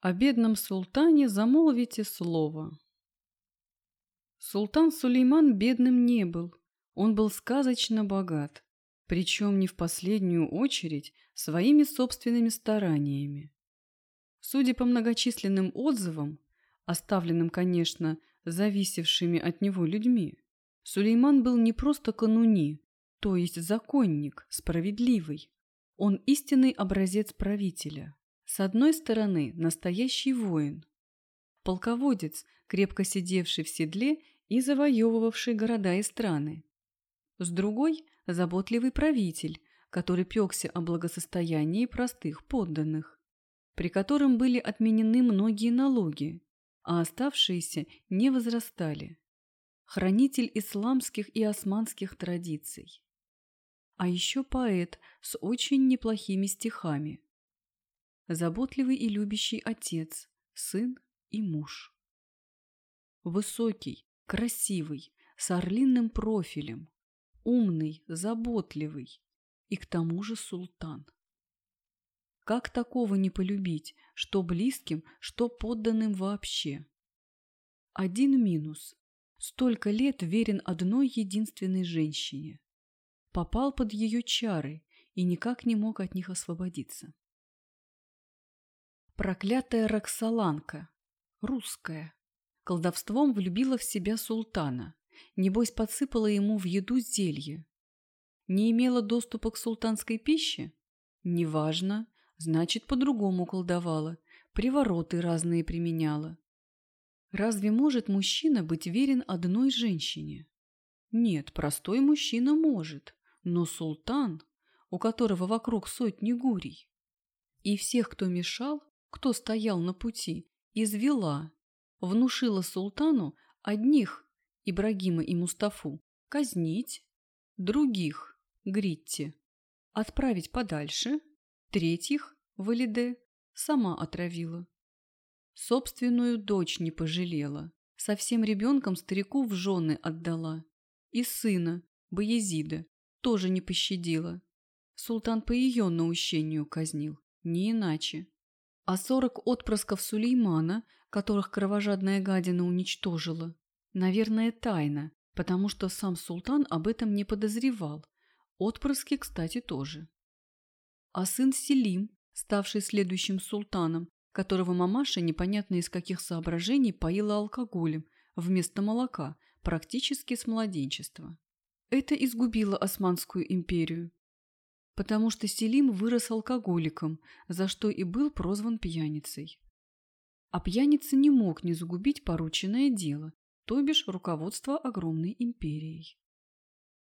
О бедном султане замолвите слово. Султан Сулейман бедным не был, он был сказочно богат, причем не в последнюю очередь своими собственными стараниями. Судя по многочисленным отзывам, оставленным, конечно, зависевшими от него людьми, Сулейман был не просто кануни, то есть законник, справедливый. Он истинный образец правителя. С одной стороны, настоящий воин. Полководец, крепко сидевший в седле и завоевывавший города и страны. С другой – заботливый правитель, который пекся о благосостоянии простых подданных, при котором были отменены многие налоги, а оставшиеся не возрастали. Хранитель исламских и османских традиций. А еще поэт с очень неплохими стихами – заботливый и любящий отец, сын и муж. Высокий, красивый, с орлиным профилем, умный, заботливый и к тому же султан. Как такого не полюбить, что близким, что подданным вообще? Один минус. Столько лет верен одной единственной женщине. Попал под ее чары и никак не мог от них освободиться. Проклятая Роксоланка. Русская. Колдовством влюбила в себя султана. Небось, подсыпала ему в еду зелье. Не имела доступа к султанской пище? Неважно. Значит, по-другому колдовала. Привороты разные применяла. Разве может мужчина быть верен одной женщине? Нет, простой мужчина может. Но султан, у которого вокруг сотни гурий, и всех, кто мешал, кто стоял на пути, извела, внушила султану одних, Ибрагима и Мустафу, казнить, других, Гритти, отправить подальше, третьих, Валиде, сама отравила. Собственную дочь не пожалела, совсем ребенком старику в жены отдала. И сына, Боязида, тоже не пощадила. Султан по ее наущению казнил, не иначе а сорок отпрысков Сулеймана, которых кровожадная гадина уничтожила. Наверное, тайна, потому что сам султан об этом не подозревал. Отпрыски, кстати, тоже. А сын Селим, ставший следующим султаном, которого мамаша непонятно из каких соображений поила алкоголем вместо молока, практически с младенчества. Это изгубило Османскую империю потому что Селим вырос алкоголиком, за что и был прозван пьяницей. А пьяница не мог не загубить порученное дело, то бишь руководство огромной империей.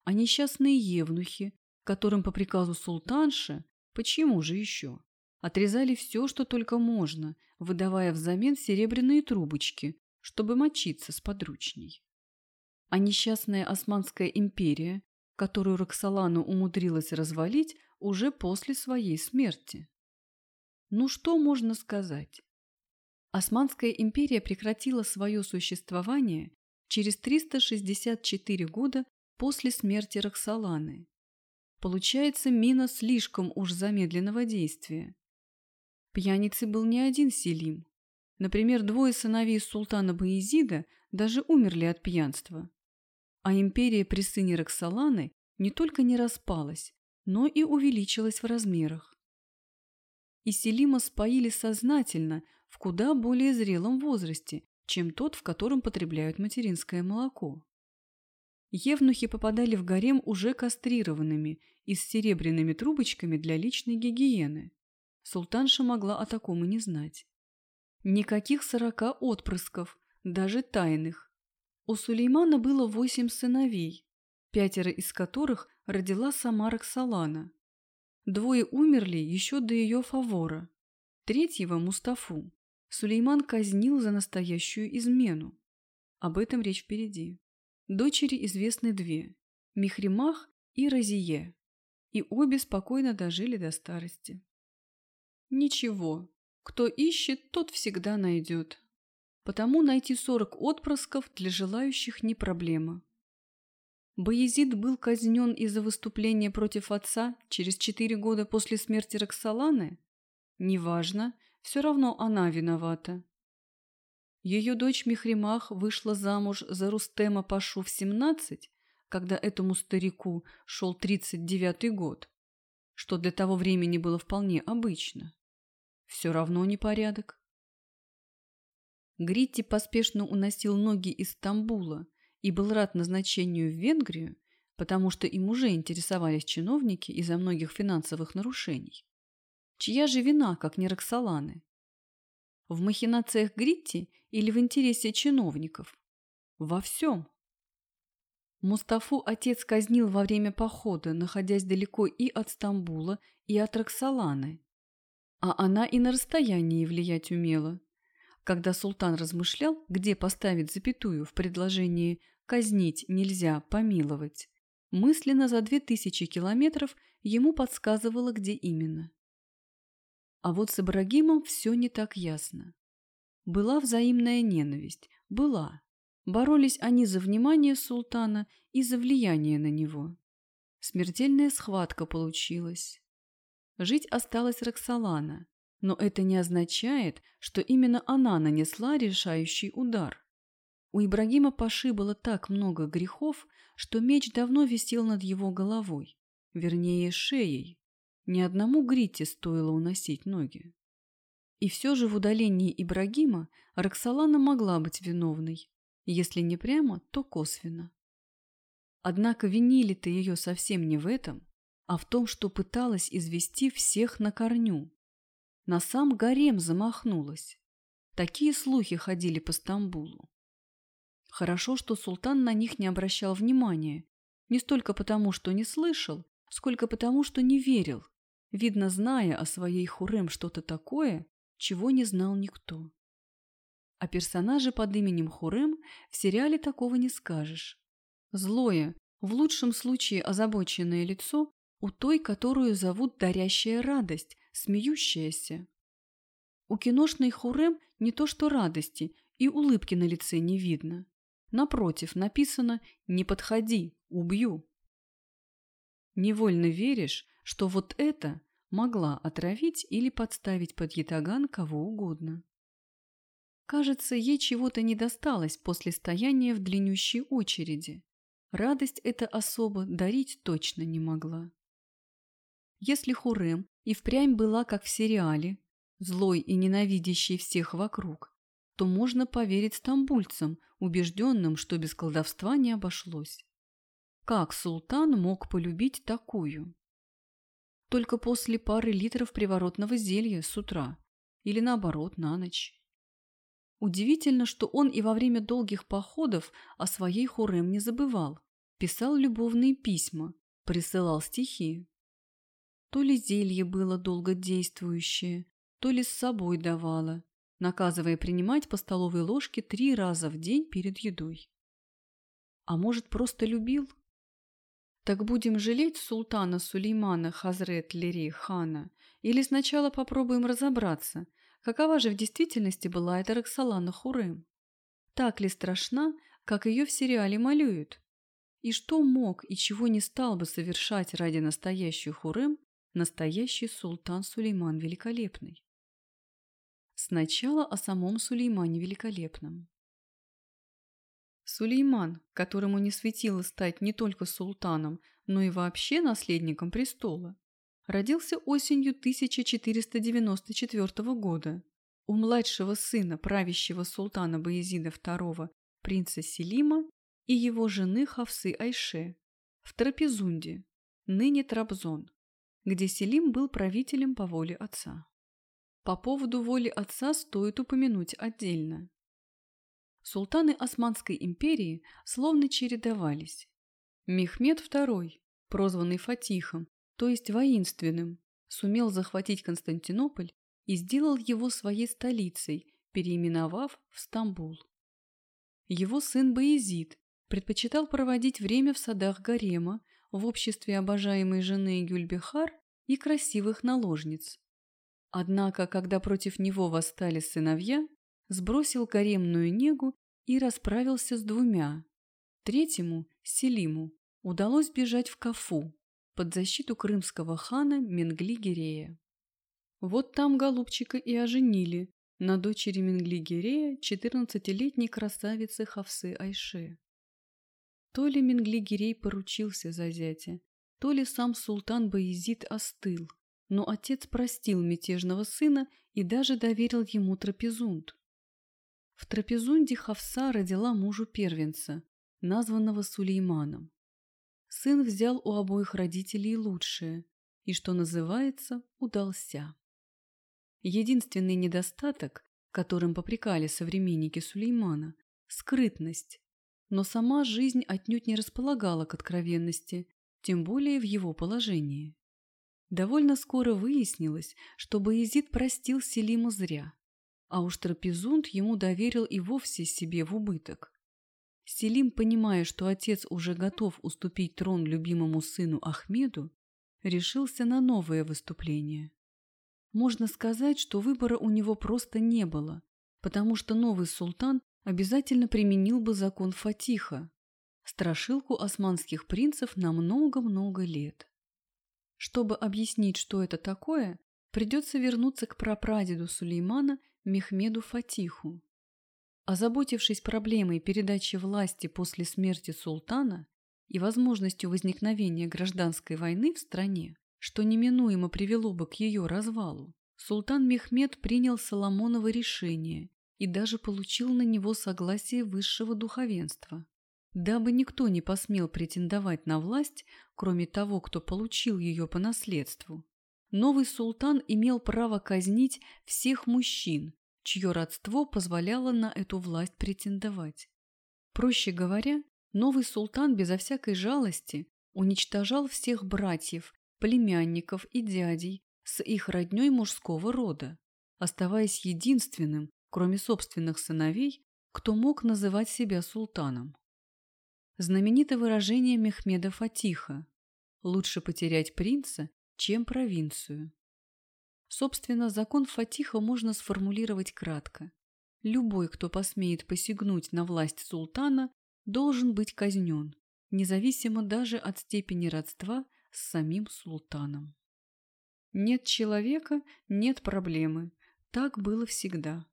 А несчастные евнухи, которым по приказу султанши, почему же еще, отрезали все, что только можно, выдавая взамен серебряные трубочки, чтобы мочиться с подручней. А несчастная Османская империя, которую Роксолана умудрилась развалить уже после своей смерти. Ну что можно сказать? Османская империя прекратила свое существование через 364 года после смерти Роксоланы. Получается, мина слишком уж замедленного действия. Пьяницей был не один Селим. Например, двое сыновей султана Баезида даже умерли от пьянства. А империя при сыне Роксоланы не только не распалась, но и увеличилась в размерах. И Селима споили сознательно в куда более зрелом возрасте, чем тот, в котором потребляют материнское молоко. Евнухи попадали в гарем уже кастрированными и с серебряными трубочками для личной гигиены. Султанша могла о таком и не знать. Никаких сорока отпрысков, даже тайных, у Сулеймана было восемь сыновей, пятеро из которых родила сама Роксолана. Двое умерли еще до ее фавора. Третьего, Мустафу, Сулейман казнил за настоящую измену. Об этом речь впереди. Дочери известны две – Михримах и Розие, и обе спокойно дожили до старости. Ничего, кто ищет, тот всегда найдет потому найти 40 отпрысков для желающих не проблема. Боязид был казнен из-за выступления против отца через четыре года после смерти Роксоланы? Неважно, Все равно она виновата. Ее дочь Мехримах вышла замуж за Рустема Пашу в 17, когда этому старику шел 39-й год, что для того времени было вполне обычно. Все равно непорядок. Гритти поспешно уносил ноги из Стамбула и был рад назначению в Венгрию, потому что им уже интересовались чиновники из-за многих финансовых нарушений. Чья же вина, как не Роксоланы? В махинациях Гритти или в интересе чиновников? Во всем. Мустафу отец казнил во время похода, находясь далеко и от Стамбула, и от Роксоланы. А она и на расстоянии влиять умела. Когда султан размышлял, где поставить запятую в предложении «казнить нельзя, помиловать», мысленно за две тысячи километров ему подсказывало, где именно. А вот с Ибрагимом все не так ясно. Была взаимная ненависть, была. Боролись они за внимание султана и за влияние на него. Смертельная схватка получилась. Жить осталась Роксолана, но это не означает, что именно она нанесла решающий удар. У Ибрагима Паши было так много грехов, что меч давно висел над его головой, вернее, шеей. Ни одному Грите стоило уносить ноги. И все же в удалении Ибрагима Роксолана могла быть виновной, если не прямо, то косвенно. Однако винили-то ее совсем не в этом, а в том, что пыталась извести всех на корню. На сам гарем замахнулась. Такие слухи ходили по Стамбулу. Хорошо, что султан на них не обращал внимания, не столько потому, что не слышал, сколько потому, что не верил, видно, зная о своей Хурем что-то такое, чего не знал никто. О персонаже под именем Хурем в сериале такого не скажешь. Злое, в лучшем случае озабоченное лицо у той, которую зовут дарящая радость, смеющаяся. У киношной Хурем не то что радости, и улыбки на лице не видно. Напротив, написано «Не подходи, убью». Невольно веришь, что вот это могла отравить или подставить под ятаган кого угодно. Кажется, ей чего-то не досталось после стояния в длиннющей очереди. Радость эта особо дарить точно не могла. Если Хурем и впрямь была, как в сериале, злой и ненавидящей всех вокруг, то можно поверить стамбульцам, убежденным, что без колдовства не обошлось. Как султан мог полюбить такую? Только после пары литров приворотного зелья с утра или наоборот на ночь. Удивительно, что он и во время долгих походов о своей Хурем не забывал, писал любовные письма, присылал стихи. То ли зелье было долгодействующее, то ли с собой давала, наказывая принимать по столовой ложке три раза в день перед едой. А может, просто любил? Так будем жалеть султана Сулеймана Хазрет Лери хана или сначала попробуем разобраться, какова же в действительности была эта Роксолана Хурем? Так ли страшна, как ее в сериале малюют? И что мог и чего не стал бы совершать ради настоящей Хурем настоящий султан Сулейман Великолепный. Сначала о самом Сулеймане Великолепном. Сулейман, которому не светило стать не только султаном, но и вообще наследником престола, родился осенью 1494 года у младшего сына правящего султана Баязида II, принца Селима и его жены Хавсы Айше в Трапезунде, ныне Трабзон, где Селим был правителем по воле отца. По поводу воли отца стоит упомянуть отдельно. Султаны Османской империи словно чередовались. Мехмед II, прозванный Фатихом, то есть воинственным, сумел захватить Константинополь и сделал его своей столицей, переименовав в Стамбул. Его сын Баязид предпочитал проводить время в садах гарема, в обществе обожаемой жены Гюльбехар и красивых наложниц. Однако, когда против него восстали сыновья, сбросил гаремную негу и расправился с двумя. Третьему, Селиму, удалось бежать в Кафу под защиту крымского хана Менгли-Гирея. Вот там голубчика и оженили на дочери Менгли-Гирея, 14-летней красавицы Хавсы Айше. То ли Менгли-Гирей поручился за зятя, то ли сам султан Баезид остыл, но отец простил мятежного сына и даже доверил ему трапезунд. В трапезунде Хавса родила мужу первенца, названного Сулейманом. Сын взял у обоих родителей лучшее и, что называется, удался. Единственный недостаток, которым попрекали современники Сулеймана – скрытность. Но сама жизнь отнюдь не располагала к откровенности, тем более в его положении. Довольно скоро выяснилось, что Боязид простил Селиму зря, а уж Трапезунд ему доверил и вовсе себе в убыток. Селим, понимая, что отец уже готов уступить трон любимому сыну Ахмеду, решился на новое выступление. Можно сказать, что выбора у него просто не было, потому что новый султан обязательно применил бы закон Фатиха, страшилку османских принцев на много-много лет. Чтобы объяснить, что это такое, придется вернуться к прапрадеду Сулеймана Мехмеду Фатиху. Озаботившись проблемой передачи власти после смерти султана и возможностью возникновения гражданской войны в стране, что неминуемо привело бы к ее развалу, султан Мехмед принял Соломоново решение и даже получил на него согласие высшего духовенства. Дабы никто не посмел претендовать на власть, кроме того, кто получил ее по наследству, новый султан имел право казнить всех мужчин, чье родство позволяло на эту власть претендовать. Проще говоря, новый султан безо всякой жалости уничтожал всех братьев, племянников и дядей с их родней мужского рода, оставаясь единственным, кроме собственных сыновей, кто мог называть себя султаном. Знаменито выражение Мехмеда Фатиха «Лучше потерять принца, чем провинцию». Собственно, закон Фатиха можно сформулировать кратко. Любой, кто посмеет посягнуть на власть султана, должен быть казнен, независимо даже от степени родства с самим султаном. Нет человека – нет проблемы. Так было всегда.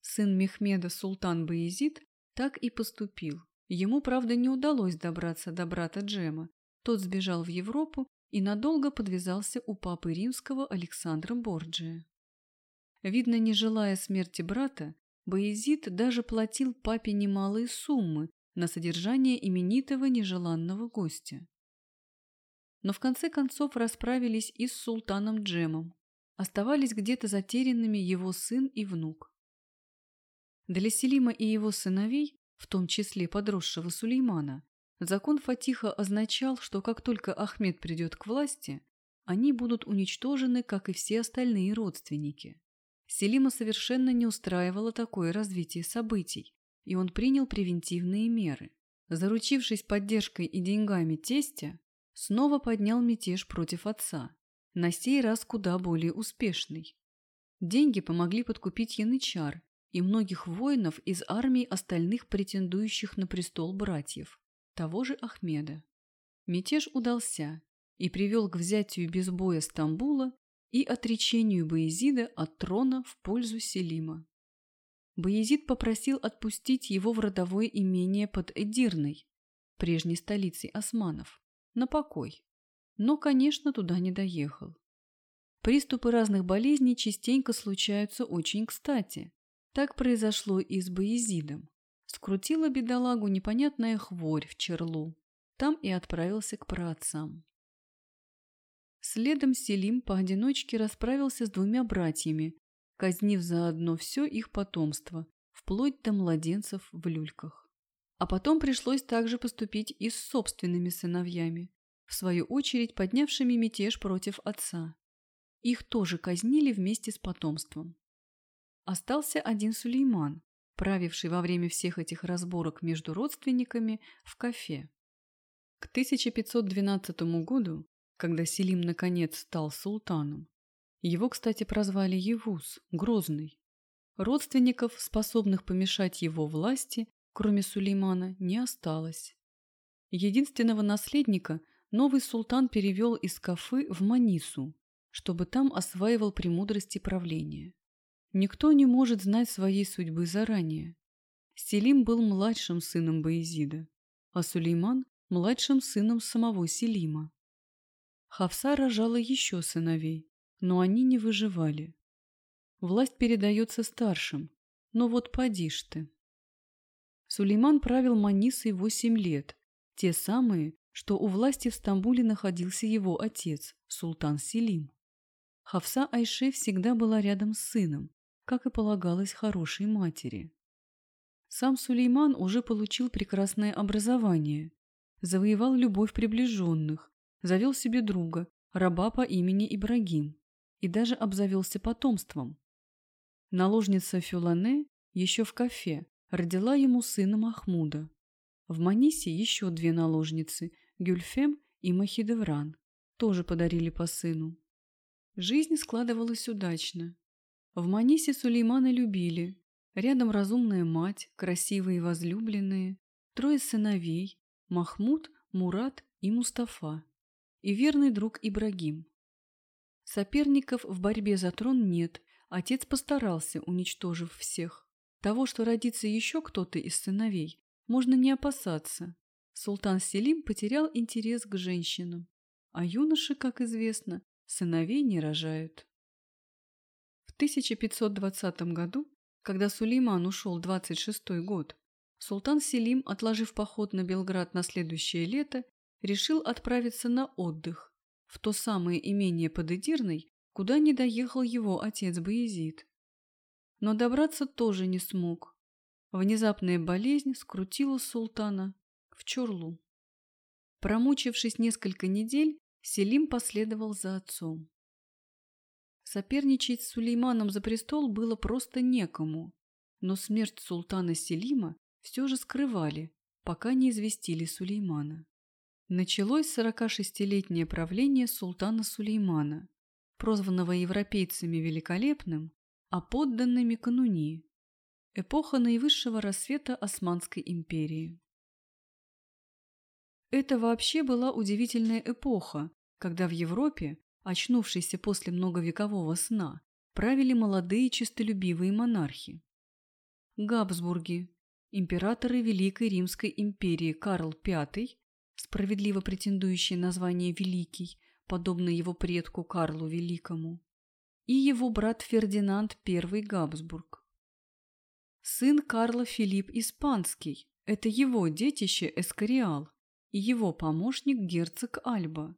Сын Мехмеда Султан Баезид так и поступил. Ему, правда, не удалось добраться до брата Джема. Тот сбежал в Европу и надолго подвязался у папы римского Александра Борджия. Видно, не желая смерти брата, Боязид даже платил папе немалые суммы на содержание именитого нежеланного гостя. Но в конце концов расправились и с султаном Джемом. Оставались где-то затерянными его сын и внук. Для Селима и его сыновей, в том числе подросшего Сулеймана, закон Фатиха означал, что как только Ахмед придет к власти, они будут уничтожены, как и все остальные родственники. Селима совершенно не устраивало такое развитие событий, и он принял превентивные меры. Заручившись поддержкой и деньгами тестя, снова поднял мятеж против отца, на сей раз куда более успешный. Деньги помогли подкупить янычар и многих воинов из армий остальных претендующих на престол братьев, того же Ахмеда. Мятеж удался и привел к взятию без боя Стамбула и отречению Боязида от трона в пользу Селима. Боязид попросил отпустить его в родовое имение под Эдирной, прежней столицей османов, на покой, но, конечно, туда не доехал. Приступы разных болезней частенько случаются очень кстати, так произошло и с Боязидом. Скрутила бедолагу непонятная хворь в черлу. Там и отправился к праотцам. Следом Селим поодиночке расправился с двумя братьями, казнив заодно все их потомство, вплоть до младенцев в люльках. А потом пришлось также поступить и с собственными сыновьями, в свою очередь поднявшими мятеж против отца. Их тоже казнили вместе с потомством. Остался один Сулейман, правивший во время всех этих разборок между родственниками в кафе. К 1512 году, когда Селим наконец стал султаном, его, кстати, прозвали Евус, Грозный. Родственников, способных помешать его власти, кроме Сулеймана, не осталось. Единственного наследника новый султан перевел из Кафы в Манису, чтобы там осваивал премудрости правления. Никто не может знать своей судьбы заранее. Селим был младшим сыном Баизида, а Сулейман – младшим сыном самого Селима. Хавса рожала еще сыновей, но они не выживали. Власть передается старшим, но вот поди ж ты. Сулейман правил Манисой восемь лет, те самые, что у власти в Стамбуле находился его отец, султан Селим. Хавса Айше всегда была рядом с сыном, как и полагалось хорошей матери. Сам Сулейман уже получил прекрасное образование, завоевал любовь приближенных, завел себе друга, раба по имени Ибрагим, и даже обзавелся потомством. Наложница Фюлане еще в кафе родила ему сына Махмуда. В Манисе еще две наложницы – Гюльфем и Махидевран – тоже подарили по сыну. Жизнь складывалась удачно. В Манисе Сулеймана любили. Рядом разумная мать, красивые возлюбленные, трое сыновей – Махмуд, Мурат и Мустафа. И верный друг Ибрагим. Соперников в борьбе за трон нет, отец постарался, уничтожив всех. Того, что родится еще кто-то из сыновей, можно не опасаться. Султан Селим потерял интерес к женщинам, а юноши, как известно, сыновей не рожают. В 1520 году, когда Сулейман ушел 26-й год, султан Селим, отложив поход на Белград на следующее лето, решил отправиться на отдых в то самое имение под Эдирной, куда не доехал его отец Боязид. Но добраться тоже не смог. Внезапная болезнь скрутила султана в Чорлу. Промучившись несколько недель, Селим последовал за отцом. Соперничать с Сулейманом за престол было просто некому, но смерть султана Селима все же скрывали, пока не известили Сулеймана. Началось 46-летнее правление султана Сулеймана, прозванного европейцами великолепным, а подданными кануни, эпоха наивысшего рассвета Османской империи. Это вообще была удивительная эпоха, когда в Европе, очнувшейся после многовекового сна, правили молодые честолюбивые монархи. Габсбурги, императоры Великой Римской империи Карл V, справедливо претендующий на звание Великий, подобно его предку Карлу Великому, и его брат Фердинанд I Габсбург. Сын Карла Филипп Испанский – это его детище Эскориал, и его помощник герцог Альба.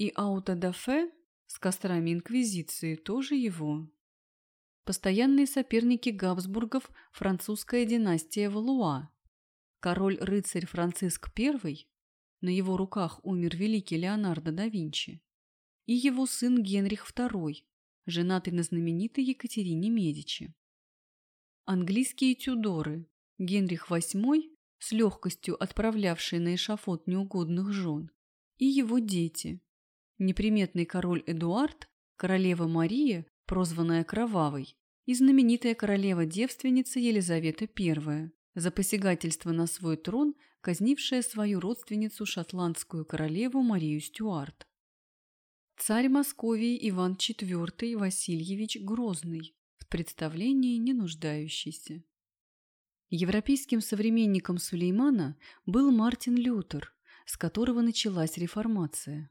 И аутодафе с кострами Инквизиции тоже его. Постоянные соперники Габсбургов – французская династия Валуа. Король-рыцарь Франциск I, на его руках умер великий Леонардо да Винчи, и его сын Генрих II, женатый на знаменитой Екатерине Медичи. Английские тюдоры Генрих VIII с легкостью отправлявший на эшафот неугодных жен, и его дети. Неприметный король Эдуард, королева Мария, прозванная Кровавой, и знаменитая королева-девственница Елизавета I, за посягательство на свой трон, казнившая свою родственницу шотландскую королеву Марию Стюарт. Царь Московии Иван IV Васильевич Грозный, в представлении не нуждающийся. Европейским современником Сулеймана был Мартин Лютер, с которого началась реформация.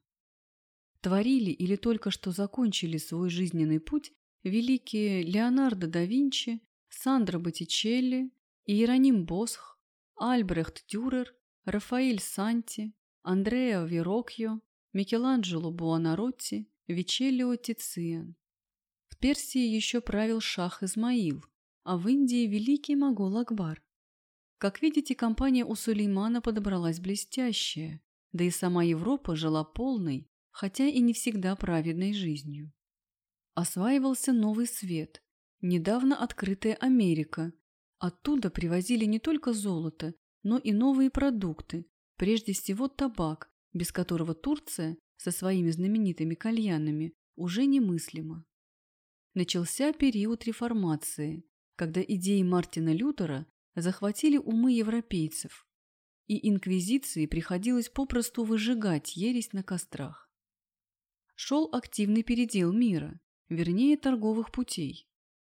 Творили или только что закончили свой жизненный путь великие Леонардо да Винчи, Сандро Боттичелли, Иероним Босх, Альбрехт Дюрер, Рафаэль Санти, Андреа Верокьо, Микеланджело Буонаротти, Вичеллио Тициан. В Персии еще правил шах Измаил, а в Индии великий могол Акбар. Как видите, компания у Сулеймана подобралась блестящая, да и сама Европа жила полной, хотя и не всегда праведной жизнью. Осваивался новый свет, недавно открытая Америка. Оттуда привозили не только золото, но и новые продукты, прежде всего табак, без которого Турция со своими знаменитыми кальянами уже немыслима. Начался период реформации, когда идеи Мартина Лютера захватили умы европейцев, и инквизиции приходилось попросту выжигать ересь на кострах. Шел активный передел мира, вернее торговых путей.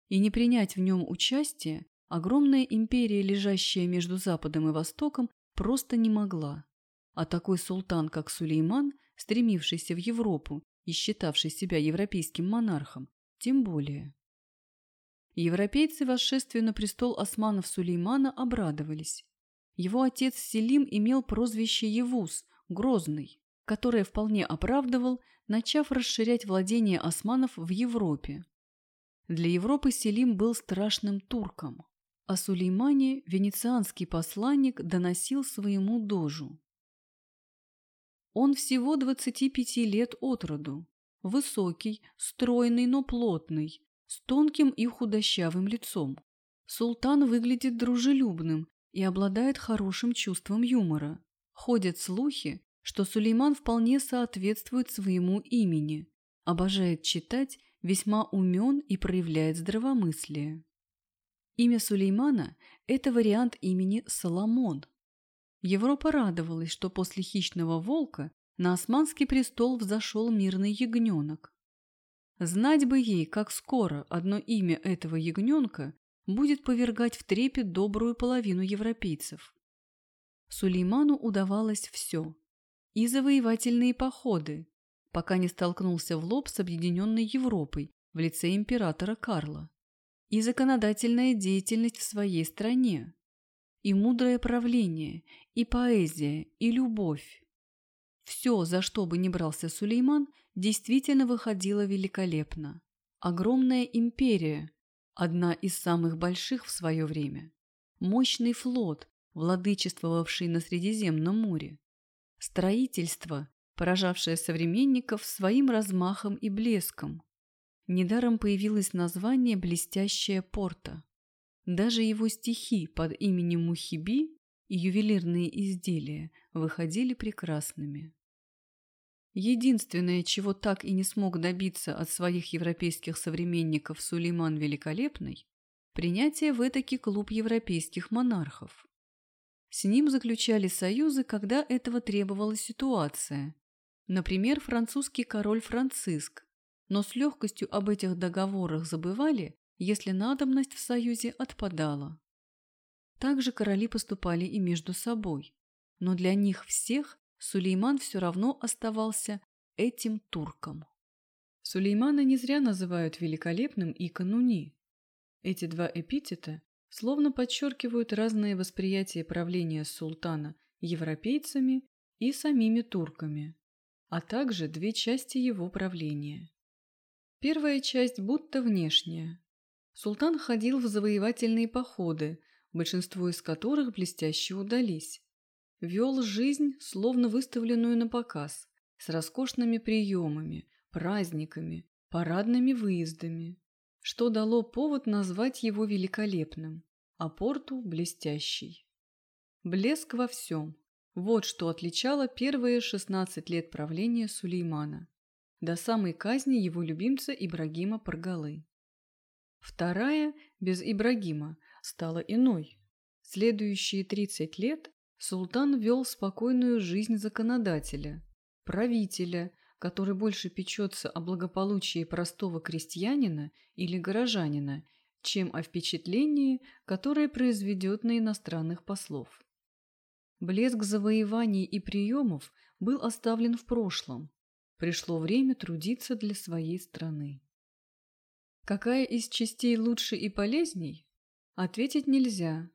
И не принять в нем участие огромная империя, лежащая между Западом и Востоком, просто не могла. А такой султан, как Сулейман, стремившийся в Европу и считавший себя европейским монархом, тем более. Европейцы восшествию на престол османов Сулеймана обрадовались. Его отец Селим имел прозвище Евус, Грозный, которое вполне оправдывал, начав расширять владения османов в Европе. Для Европы Селим был страшным турком. О Сулеймане венецианский посланник доносил своему дожу. Он всего 25 лет от роду, высокий, стройный, но плотный, с тонким и худощавым лицом. Султан выглядит дружелюбным и обладает хорошим чувством юмора. Ходят слухи, что Сулейман вполне соответствует своему имени, обожает читать, весьма умен и проявляет здравомыслие. Имя Сулеймана – это вариант имени Соломон. Европа радовалась, что после хищного волка на османский престол взошел мирный ягненок. Знать бы ей, как скоро одно имя этого ягненка будет повергать в трепет добрую половину европейцев. Сулейману удавалось все. И завоевательные походы, пока не столкнулся в лоб с объединенной Европой в лице императора Карла. И законодательная деятельность в своей стране. И мудрое правление, и поэзия, и любовь. Все, за что бы ни брался Сулейман, действительно выходило великолепно. Огромная империя, одна из самых больших в свое время. Мощный флот, владычествовавший на Средиземном море. Строительство, поражавшее современников своим размахом и блеском. Недаром появилось название «Блестящая порта». Даже его стихи под именем Мухиби и ювелирные изделия выходили прекрасными. Единственное, чего так и не смог добиться от своих европейских современников Сулейман Великолепный – принятие в этакий клуб европейских монархов. С ним заключали союзы, когда этого требовала ситуация. Например, французский король Франциск, но с легкостью об этих договорах забывали, если надобность в союзе отпадала. Также короли поступали и между собой, но для них всех Сулейман все равно оставался этим турком. Сулеймана не зря называют великолепным и кануни. Эти два эпитета словно подчеркивают разные восприятия правления султана европейцами и самими турками, а также две части его правления. Первая часть будто внешняя. Султан ходил в завоевательные походы, большинство из которых блестяще удались. Вел жизнь, словно выставленную на показ, с роскошными приемами, праздниками, парадными выездами, что дало повод назвать его великолепным, а порту – блестящий. Блеск во всем – вот что отличало первые 16 лет правления Сулеймана, до самой казни его любимца Ибрагима Паргалы. Вторая, без Ибрагима, стала иной. Следующие 30 лет султан вел спокойную жизнь законодателя, правителя, который больше печется о благополучии простого крестьянина или горожанина, чем о впечатлении, которое произведет на иностранных послов. Блеск завоеваний и приемов был оставлен в прошлом. Пришло время трудиться для своей страны. Какая из частей лучше и полезней? Ответить нельзя.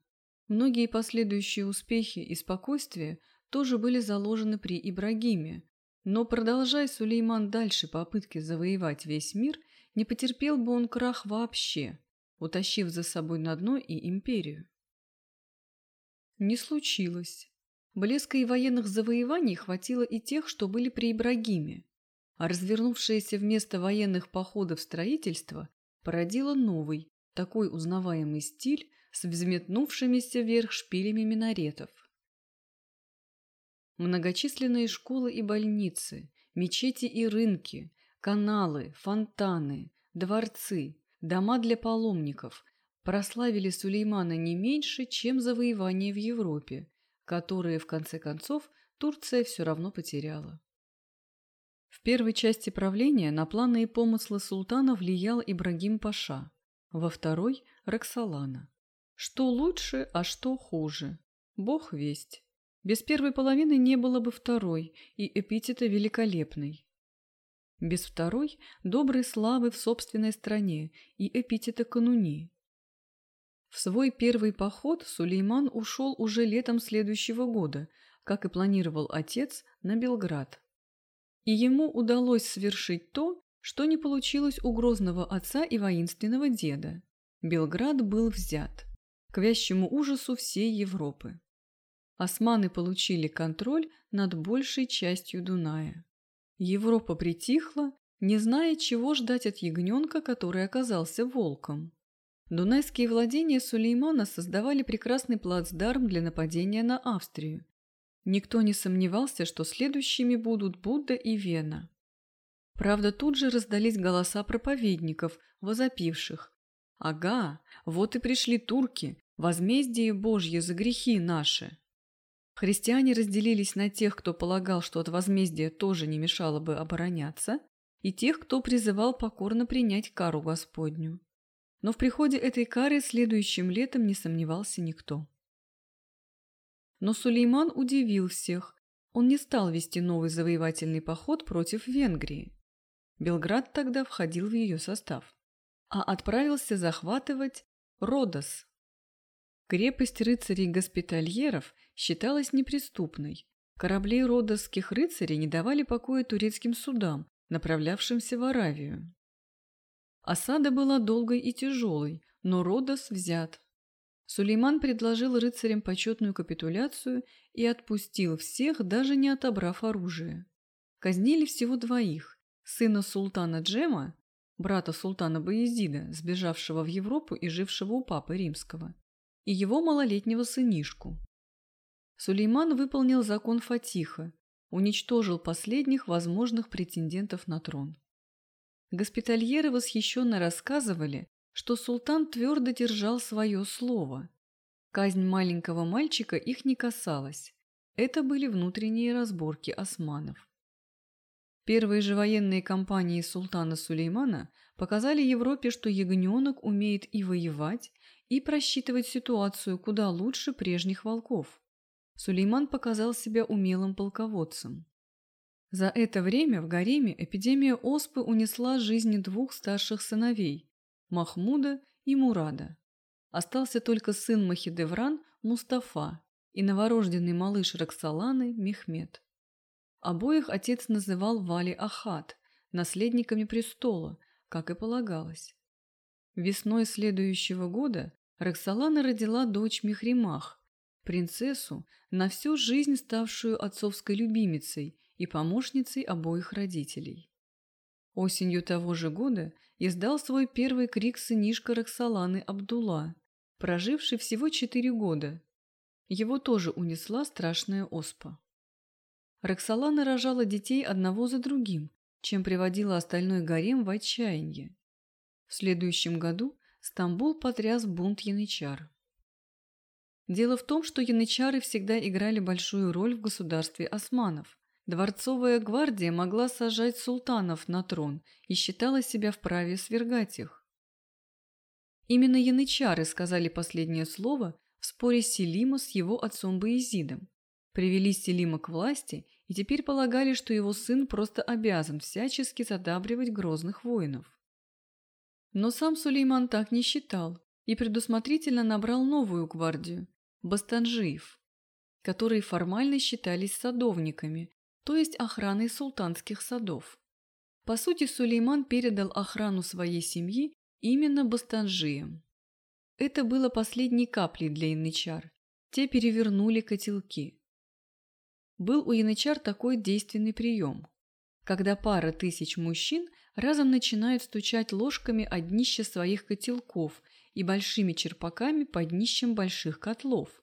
Многие последующие успехи и спокойствие тоже были заложены при Ибрагиме, но продолжай Сулейман дальше попытки завоевать весь мир, не потерпел бы он крах вообще, утащив за собой на дно и империю. Не случилось. Блеска и военных завоеваний хватило и тех, что были при Ибрагиме, а развернувшееся вместо военных походов строительство породила новый, такой узнаваемый стиль с взметнувшимися вверх шпилями минаретов. Многочисленные школы и больницы, мечети и рынки, каналы, фонтаны, дворцы, дома для паломников прославили Сулеймана не меньше, чем завоевание в Европе, которые, в конце концов, Турция все равно потеряла. В первой части правления на планы и помыслы султана влиял Ибрагим Паша, во второй – Роксолана. Что лучше, а что хуже? Бог весть. Без первой половины не было бы второй и эпитета великолепный. Без второй – доброй славы в собственной стране и эпитета кануни. В свой первый поход Сулейман ушел уже летом следующего года, как и планировал отец, на Белград. И ему удалось совершить то, что не получилось у грозного отца и воинственного деда. Белград был взят, к вящему ужасу всей Европы. Османы получили контроль над большей частью Дуная. Европа притихла, не зная, чего ждать от ягненка, который оказался волком. Дунайские владения Сулеймана создавали прекрасный плацдарм для нападения на Австрию. Никто не сомневался, что следующими будут Будда и Вена. Правда, тут же раздались голоса проповедников, возопивших. «Ага, вот и пришли турки, возмездие Божье за грехи наши!» Христиане разделились на тех, кто полагал, что от возмездия тоже не мешало бы обороняться, и тех, кто призывал покорно принять кару Господню. Но в приходе этой кары следующим летом не сомневался никто. Но Сулейман удивил всех. Он не стал вести новый завоевательный поход против Венгрии. Белград тогда входил в ее состав. А отправился захватывать Родос. Крепость рыцарей-госпитальеров считалась неприступной. Корабли родосских рыцарей не давали покоя турецким судам, направлявшимся в Аравию. Осада была долгой и тяжелой, но Родос взят. Сулейман предложил рыцарям почетную капитуляцию и отпустил всех, даже не отобрав оружие. Казнили всего двоих – сына султана Джема, брата султана Баезида, сбежавшего в Европу и жившего у папы римского, и его малолетнего сынишку. Сулейман выполнил закон Фатиха, уничтожил последних возможных претендентов на трон. Госпитальеры восхищенно рассказывали, что султан твердо держал свое слово. Казнь маленького мальчика их не касалась. Это были внутренние разборки османов. Первые же военные кампании султана Сулеймана показали Европе, что ягненок умеет и воевать, и просчитывать ситуацию куда лучше прежних волков. Сулейман показал себя умелым полководцем. За это время в гареме эпидемия оспы унесла жизни двух старших сыновей – Махмуда и Мурада. Остался только сын Махидевран Мустафа и новорожденный малыш Роксоланы Мехмед. Обоих отец называл Вали Ахат, наследниками престола, как и полагалось. Весной следующего года Роксолана родила дочь Мехримах, принцессу, на всю жизнь ставшую отцовской любимицей и помощницей обоих родителей. Осенью того же года издал свой первый крик сынишка Роксоланы Абдулла, проживший всего четыре года. Его тоже унесла страшная оспа. Роксолана рожала детей одного за другим, чем приводила остальной гарем в отчаяние. В следующем году Стамбул потряс бунт янычар. Дело в том, что янычары всегда играли большую роль в государстве османов. Дворцовая гвардия могла сажать султанов на трон и считала себя вправе свергать их. Именно янычары сказали последнее слово в споре Селима с его отцом Боязидом. Привели Селима к власти и теперь полагали, что его сын просто обязан всячески задабривать грозных воинов. Но сам Сулейман так не считал и предусмотрительно набрал новую гвардию – бастанжиев, которые формально считались садовниками, то есть охраной султанских садов. По сути, Сулейман передал охрану своей семьи именно бастанжиям. Это было последней каплей для янычар. Те перевернули котелки. Был у янычар такой действенный прием. Когда пара тысяч мужчин разом начинают стучать ложками о днище своих котелков и большими черпаками под днищем больших котлов.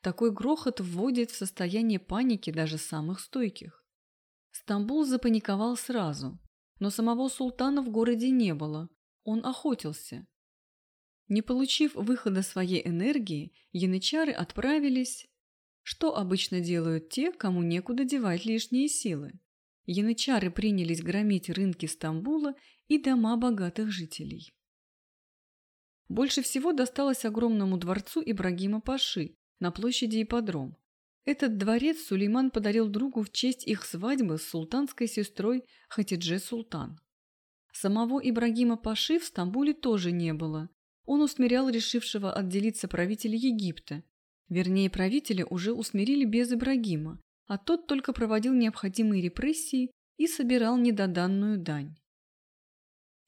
Такой грохот вводит в состояние паники даже самых стойких. Стамбул запаниковал сразу, но самого султана в городе не было, он охотился. Не получив выхода своей энергии, янычары отправились... Что обычно делают те, кому некуда девать лишние силы? янычары принялись громить рынки Стамбула и дома богатых жителей. Больше всего досталось огромному дворцу Ибрагима Паши на площади Ипподром. Этот дворец Сулейман подарил другу в честь их свадьбы с султанской сестрой Хатидже Султан. Самого Ибрагима Паши в Стамбуле тоже не было. Он усмирял решившего отделиться правителя Египта. Вернее, правителя уже усмирили без Ибрагима, а тот только проводил необходимые репрессии и собирал недоданную дань.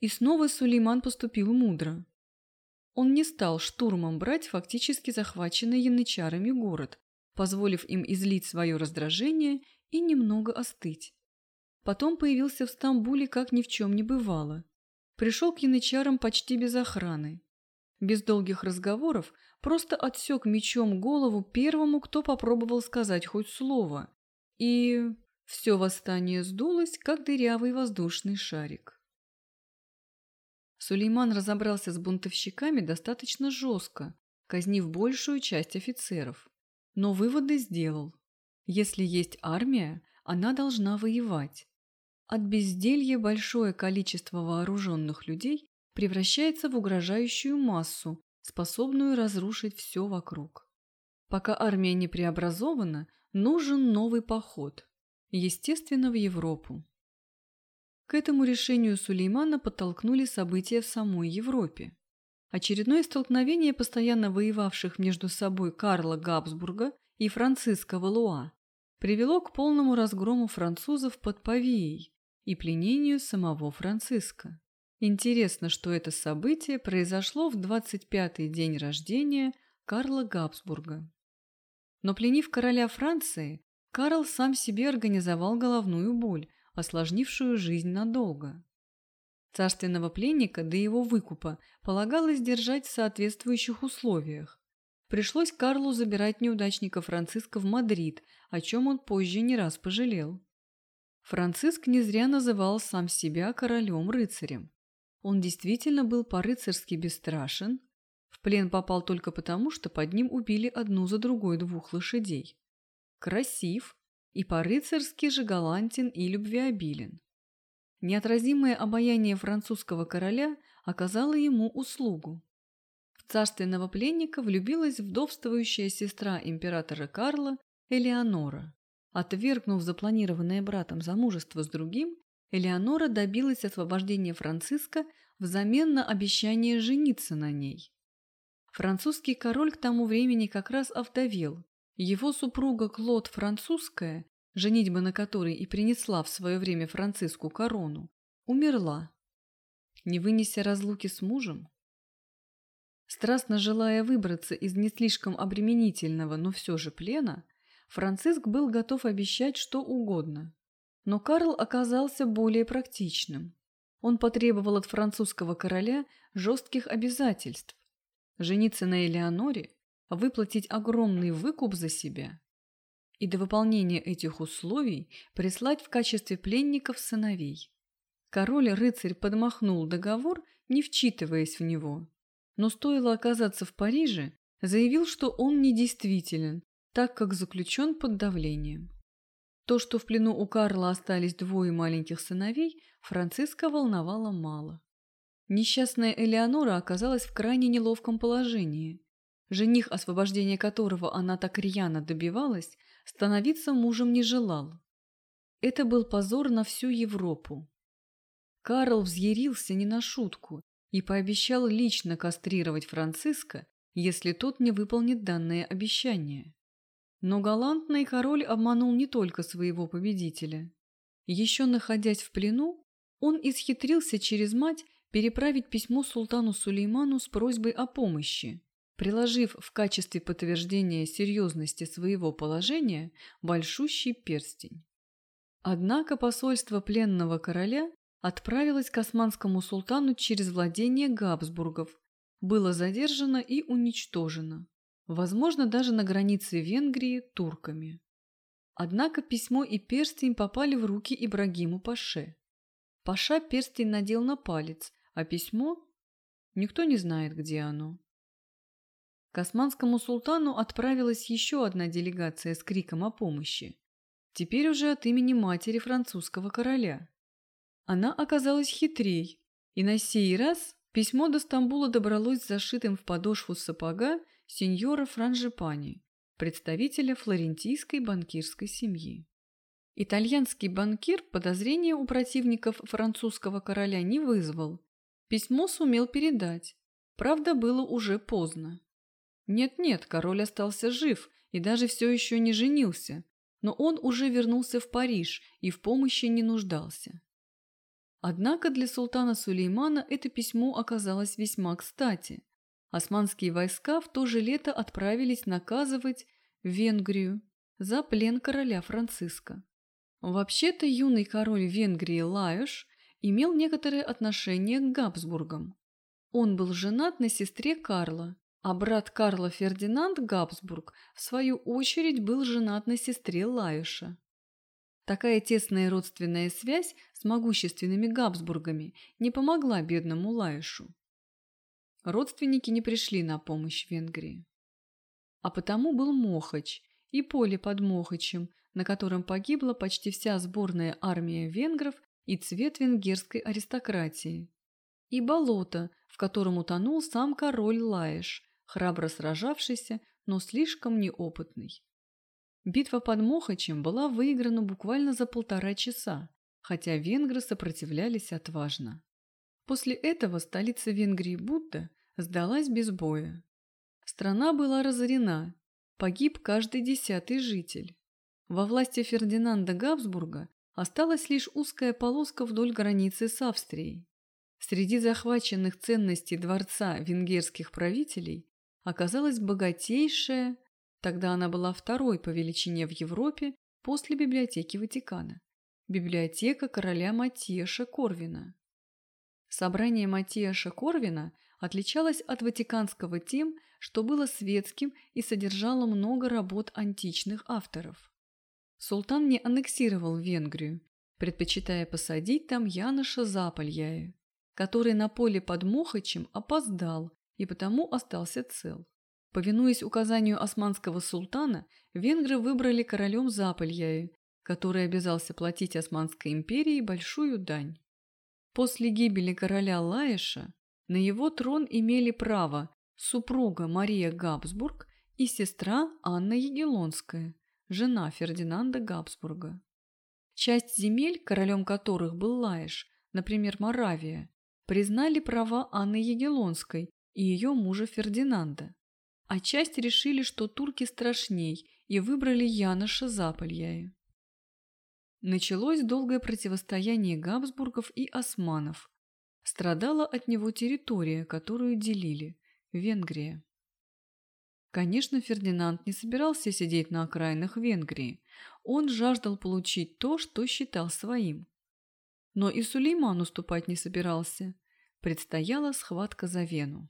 И снова Сулейман поступил мудро. Он не стал штурмом брать фактически захваченный янычарами город, позволив им излить свое раздражение и немного остыть. Потом появился в Стамбуле, как ни в чем не бывало. Пришел к янычарам почти без охраны. Без долгих разговоров просто отсек мечом голову первому, кто попробовал сказать хоть слово. И все восстание сдулось, как дырявый воздушный шарик. Сулейман разобрался с бунтовщиками достаточно жестко, казнив большую часть офицеров. Но выводы сделал. Если есть армия, она должна воевать. От безделья большое количество вооруженных людей превращается в угрожающую массу, способную разрушить все вокруг. Пока армия не преобразована, нужен новый поход. Естественно, в Европу. К этому решению Сулеймана подтолкнули события в самой Европе. Очередное столкновение постоянно воевавших между собой Карла Габсбурга и Франциска Валуа привело к полному разгрому французов под Павией и пленению самого Франциска. Интересно, что это событие произошло в 25-й день рождения Карла Габсбурга. Но пленив короля Франции, Карл сам себе организовал головную боль, осложнившую жизнь надолго. Царственного пленника до его выкупа полагалось держать в соответствующих условиях. Пришлось Карлу забирать неудачника Франциска в Мадрид, о чем он позже не раз пожалел. Франциск не зря называл сам себя королем-рыцарем. Он действительно был по-рыцарски бесстрашен, в плен попал только потому, что под ним убили одну за другой двух лошадей. Красив, и по-рыцарски же галантен и любвеобилен. Неотразимое обаяние французского короля оказало ему услугу. В царственного пленника влюбилась вдовствующая сестра императора Карла Элеонора. Отвергнув запланированное братом замужество с другим, Элеонора добилась освобождения Франциска взамен на обещание жениться на ней. Французский король к тому времени как раз овдовел, его супруга Клод Французская, женитьба на которой и принесла в свое время Франциску корону, умерла, не вынеся разлуки с мужем. Страстно желая выбраться из не слишком обременительного, но все же плена, Франциск был готов обещать что угодно. Но Карл оказался более практичным. Он потребовал от французского короля жестких обязательств. Жениться на Элеоноре выплатить огромный выкуп за себя и до выполнения этих условий прислать в качестве пленников сыновей. Король-рыцарь подмахнул договор, не вчитываясь в него, но стоило оказаться в Париже, заявил, что он недействителен, так как заключен под давлением. То, что в плену у Карла остались двое маленьких сыновей, Франциска волновало мало. Несчастная Элеонора оказалась в крайне неловком положении жених, освобождения которого она так рьяно добивалась, становиться мужем не желал. Это был позор на всю Европу. Карл взъярился не на шутку и пообещал лично кастрировать Франциска, если тот не выполнит данное обещание. Но галантный король обманул не только своего победителя. Еще находясь в плену, он исхитрился через мать переправить письмо султану Сулейману с просьбой о помощи приложив в качестве подтверждения серьезности своего положения большущий перстень. Однако посольство пленного короля отправилось к османскому султану через владение Габсбургов, было задержано и уничтожено, возможно, даже на границе Венгрии турками. Однако письмо и перстень попали в руки Ибрагиму Паше. Паша перстень надел на палец, а письмо... Никто не знает, где оно. К османскому султану отправилась еще одна делегация с криком о помощи. теперь уже от имени матери французского короля. Она оказалась хитрей, и на сей раз письмо до Стамбула добралось зашитым в подошву сапога сеньора Франжипани, представителя флорентийской банкирской семьи. Итальянский банкир подозрения у противников французского короля не вызвал. Письмо сумел передать. Правда, было уже поздно. Нет-нет, король остался жив и даже все еще не женился, но он уже вернулся в Париж и в помощи не нуждался. Однако для султана Сулеймана это письмо оказалось весьма кстати. Османские войска в то же лето отправились наказывать Венгрию за плен короля Франциска. Вообще-то юный король Венгрии Лаеш имел некоторые отношения к Габсбургам. Он был женат на сестре Карла, а брат Карла Фердинанд Габсбург, в свою очередь, был женат на сестре Лаеша. Такая тесная родственная связь с могущественными Габсбургами не помогла бедному Лаешу. Родственники не пришли на помощь Венгрии. А потому был Мохач и поле под Мохачем, на котором погибла почти вся сборная армия венгров и цвет венгерской аристократии. И болото, в котором утонул сам король Лаеш, храбро сражавшийся, но слишком неопытный. Битва под Мохачем была выиграна буквально за полтора часа, хотя венгры сопротивлялись отважно. После этого столица Венгрии Будда сдалась без боя. Страна была разорена, погиб каждый десятый житель. Во власти Фердинанда Габсбурга осталась лишь узкая полоска вдоль границы с Австрией. Среди захваченных ценностей дворца венгерских правителей оказалась богатейшая, тогда она была второй по величине в Европе после библиотеки Ватикана, библиотека короля Матеша Корвина. Собрание Матеша Корвина отличалось от Ватиканского тем, что было светским и содержало много работ античных авторов. Султан не аннексировал Венгрию, предпочитая посадить там Яноша Запальяя, который на поле под Мохачем опоздал и потому остался цел. Повинуясь указанию османского султана, венгры выбрали королем Запальяя, который обязался платить Османской империи большую дань. После гибели короля Лаиша на его трон имели право супруга Мария Габсбург и сестра Анна Егелонская, жена Фердинанда Габсбурга. Часть земель, королем которых был Лаиш, например, Моравия, признали права Анны Егелонской и ее мужа Фердинанда, а часть решили, что турки страшней, и выбрали Яноша Запальяя. Началось долгое противостояние Габсбургов и османов. Страдала от него территория, которую делили – Венгрия. Конечно, Фердинанд не собирался сидеть на окраинах Венгрии. Он жаждал получить то, что считал своим. Но и Сулейман уступать не собирался. Предстояла схватка за Вену.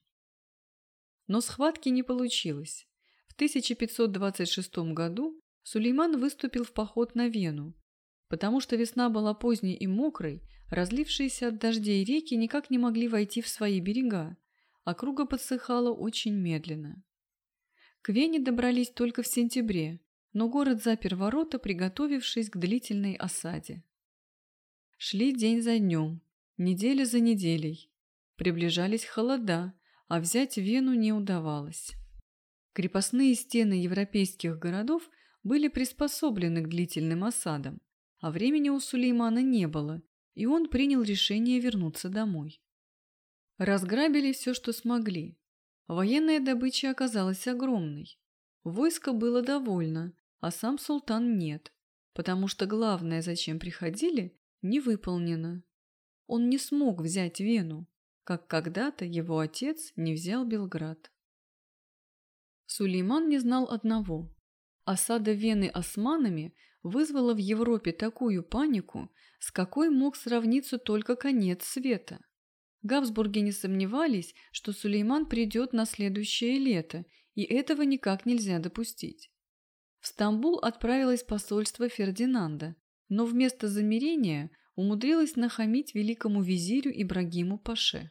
Но схватки не получилось. В 1526 году Сулейман выступил в поход на Вену. Потому что весна была поздней и мокрой, разлившиеся от дождей реки никак не могли войти в свои берега, а круга подсыхала очень медленно. К Вене добрались только в сентябре, но город запер ворота, приготовившись к длительной осаде. Шли день за днем, неделя за неделей. Приближались холода, а взять Вену не удавалось. Крепостные стены европейских городов были приспособлены к длительным осадам, а времени у Сулеймана не было, и он принял решение вернуться домой. Разграбили все, что смогли, Военная добыча оказалась огромной. Войско было довольно, а сам султан нет, потому что главное, зачем приходили, не выполнено. Он не смог взять Вену, как когда-то его отец не взял Белград. Сулейман не знал одного. Осада Вены османами вызвала в Европе такую панику, с какой мог сравниться только конец света. Габсбурги не сомневались, что Сулейман придет на следующее лето, и этого никак нельзя допустить. В Стамбул отправилось посольство Фердинанда, но вместо замирения умудрилось нахамить великому визирю Ибрагиму Паше.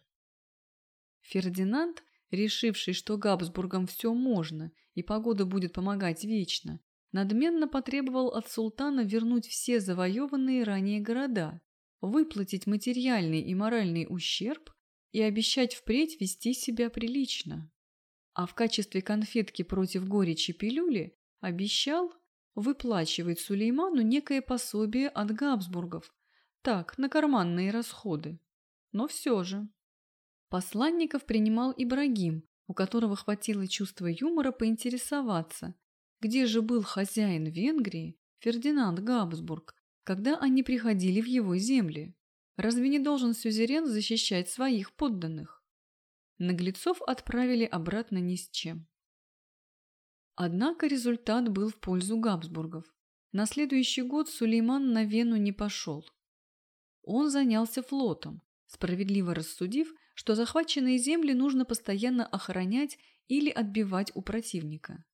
Фердинанд, решивший, что Габсбургам все можно и погода будет помогать вечно, надменно потребовал от султана вернуть все завоеванные ранее города, выплатить материальный и моральный ущерб и обещать впредь вести себя прилично. А в качестве конфетки против горечи пилюли обещал выплачивать Сулейману некое пособие от Габсбургов, так, на карманные расходы. Но все же. Посланников принимал Ибрагим, у которого хватило чувства юмора поинтересоваться, где же был хозяин Венгрии, Фердинанд Габсбург, когда они приходили в его земли. Разве не должен сюзерен защищать своих подданных? Наглецов отправили обратно ни с чем. Однако результат был в пользу Габсбургов. На следующий год Сулейман на Вену не пошел. Он занялся флотом, справедливо рассудив, что захваченные земли нужно постоянно охранять или отбивать у противника.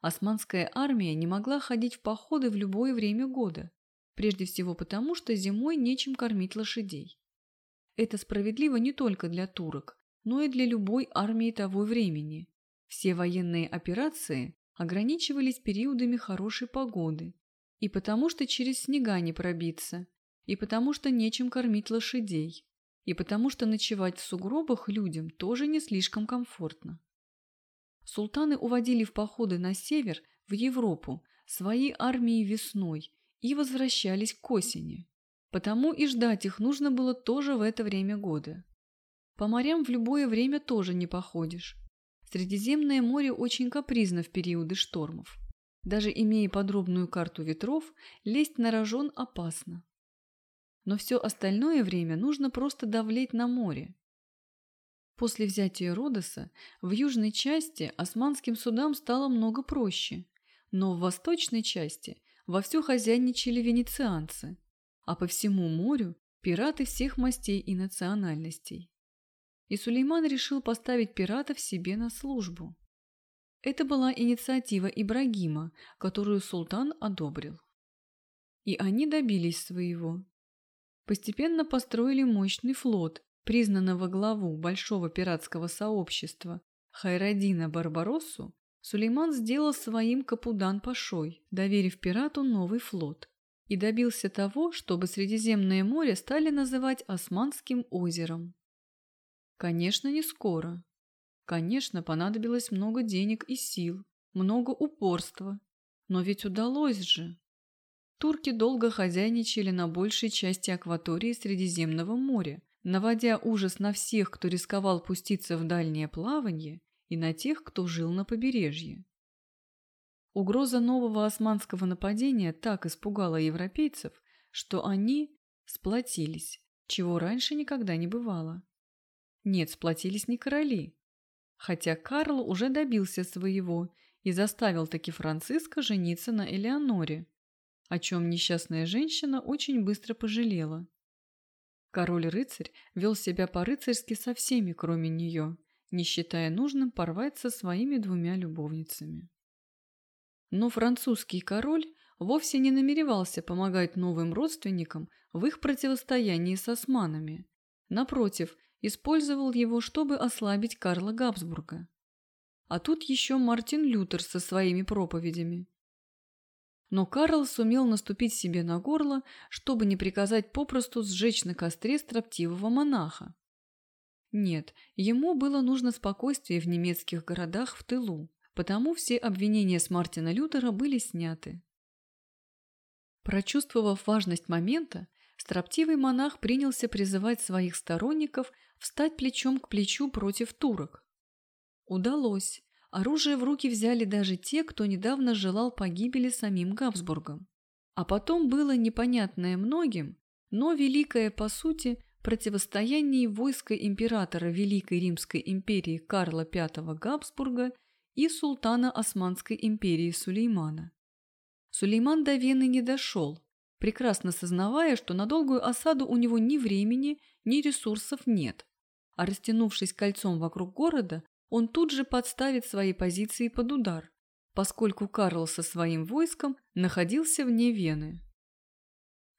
Османская армия не могла ходить в походы в любое время года, прежде всего потому, что зимой нечем кормить лошадей. Это справедливо не только для турок, но и для любой армии того времени. Все военные операции ограничивались периодами хорошей погоды, и потому что через снега не пробиться, и потому что нечем кормить лошадей, и потому что ночевать в сугробах людям тоже не слишком комфортно. Султаны уводили в походы на север, в Европу, свои армии весной и возвращались к осени. Потому и ждать их нужно было тоже в это время года. По морям в любое время тоже не походишь. Средиземное море очень капризно в периоды штормов. Даже имея подробную карту ветров, лезть на рожон опасно. Но все остальное время нужно просто давлеть на море, После взятия Родоса в южной части османским судам стало много проще, но в восточной части вовсю хозяйничали венецианцы, а по всему морю – пираты всех мастей и национальностей. И Сулейман решил поставить пиратов себе на службу. Это была инициатива Ибрагима, которую султан одобрил. И они добились своего. Постепенно построили мощный флот, признанного главу большого пиратского сообщества Хайрадина Барбароссу, Сулейман сделал своим Капудан-пашой, доверив пирату новый флот, и добился того, чтобы Средиземное море стали называть Османским озером. Конечно, не скоро. Конечно, понадобилось много денег и сил, много упорства. Но ведь удалось же. Турки долго хозяйничали на большей части акватории Средиземного моря, наводя ужас на всех, кто рисковал пуститься в дальнее плавание, и на тех, кто жил на побережье. Угроза нового османского нападения так испугала европейцев, что они сплотились, чего раньше никогда не бывало. Нет, сплотились не короли, хотя Карл уже добился своего и заставил таки Франциска жениться на Элеоноре, о чем несчастная женщина очень быстро пожалела. Король-рыцарь вел себя по-рыцарски со всеми, кроме нее, не считая нужным порвать со своими двумя любовницами. Но французский король вовсе не намеревался помогать новым родственникам в их противостоянии с османами. Напротив, использовал его, чтобы ослабить Карла Габсбурга. А тут еще Мартин Лютер со своими проповедями но Карл сумел наступить себе на горло, чтобы не приказать попросту сжечь на костре строптивого монаха. Нет, ему было нужно спокойствие в немецких городах в тылу, потому все обвинения с Мартина Лютера были сняты. Прочувствовав важность момента, строптивый монах принялся призывать своих сторонников встать плечом к плечу против турок. Удалось, Оружие в руки взяли даже те, кто недавно желал погибели самим Габсбургом. А потом было непонятное многим, но великое по сути противостояние войска императора Великой Римской империи Карла V Габсбурга и султана Османской империи Сулеймана. Сулейман до Вены не дошел, прекрасно сознавая, что на долгую осаду у него ни времени, ни ресурсов нет, а растянувшись кольцом вокруг города, он тут же подставит свои позиции под удар, поскольку Карл со своим войском находился вне Вены.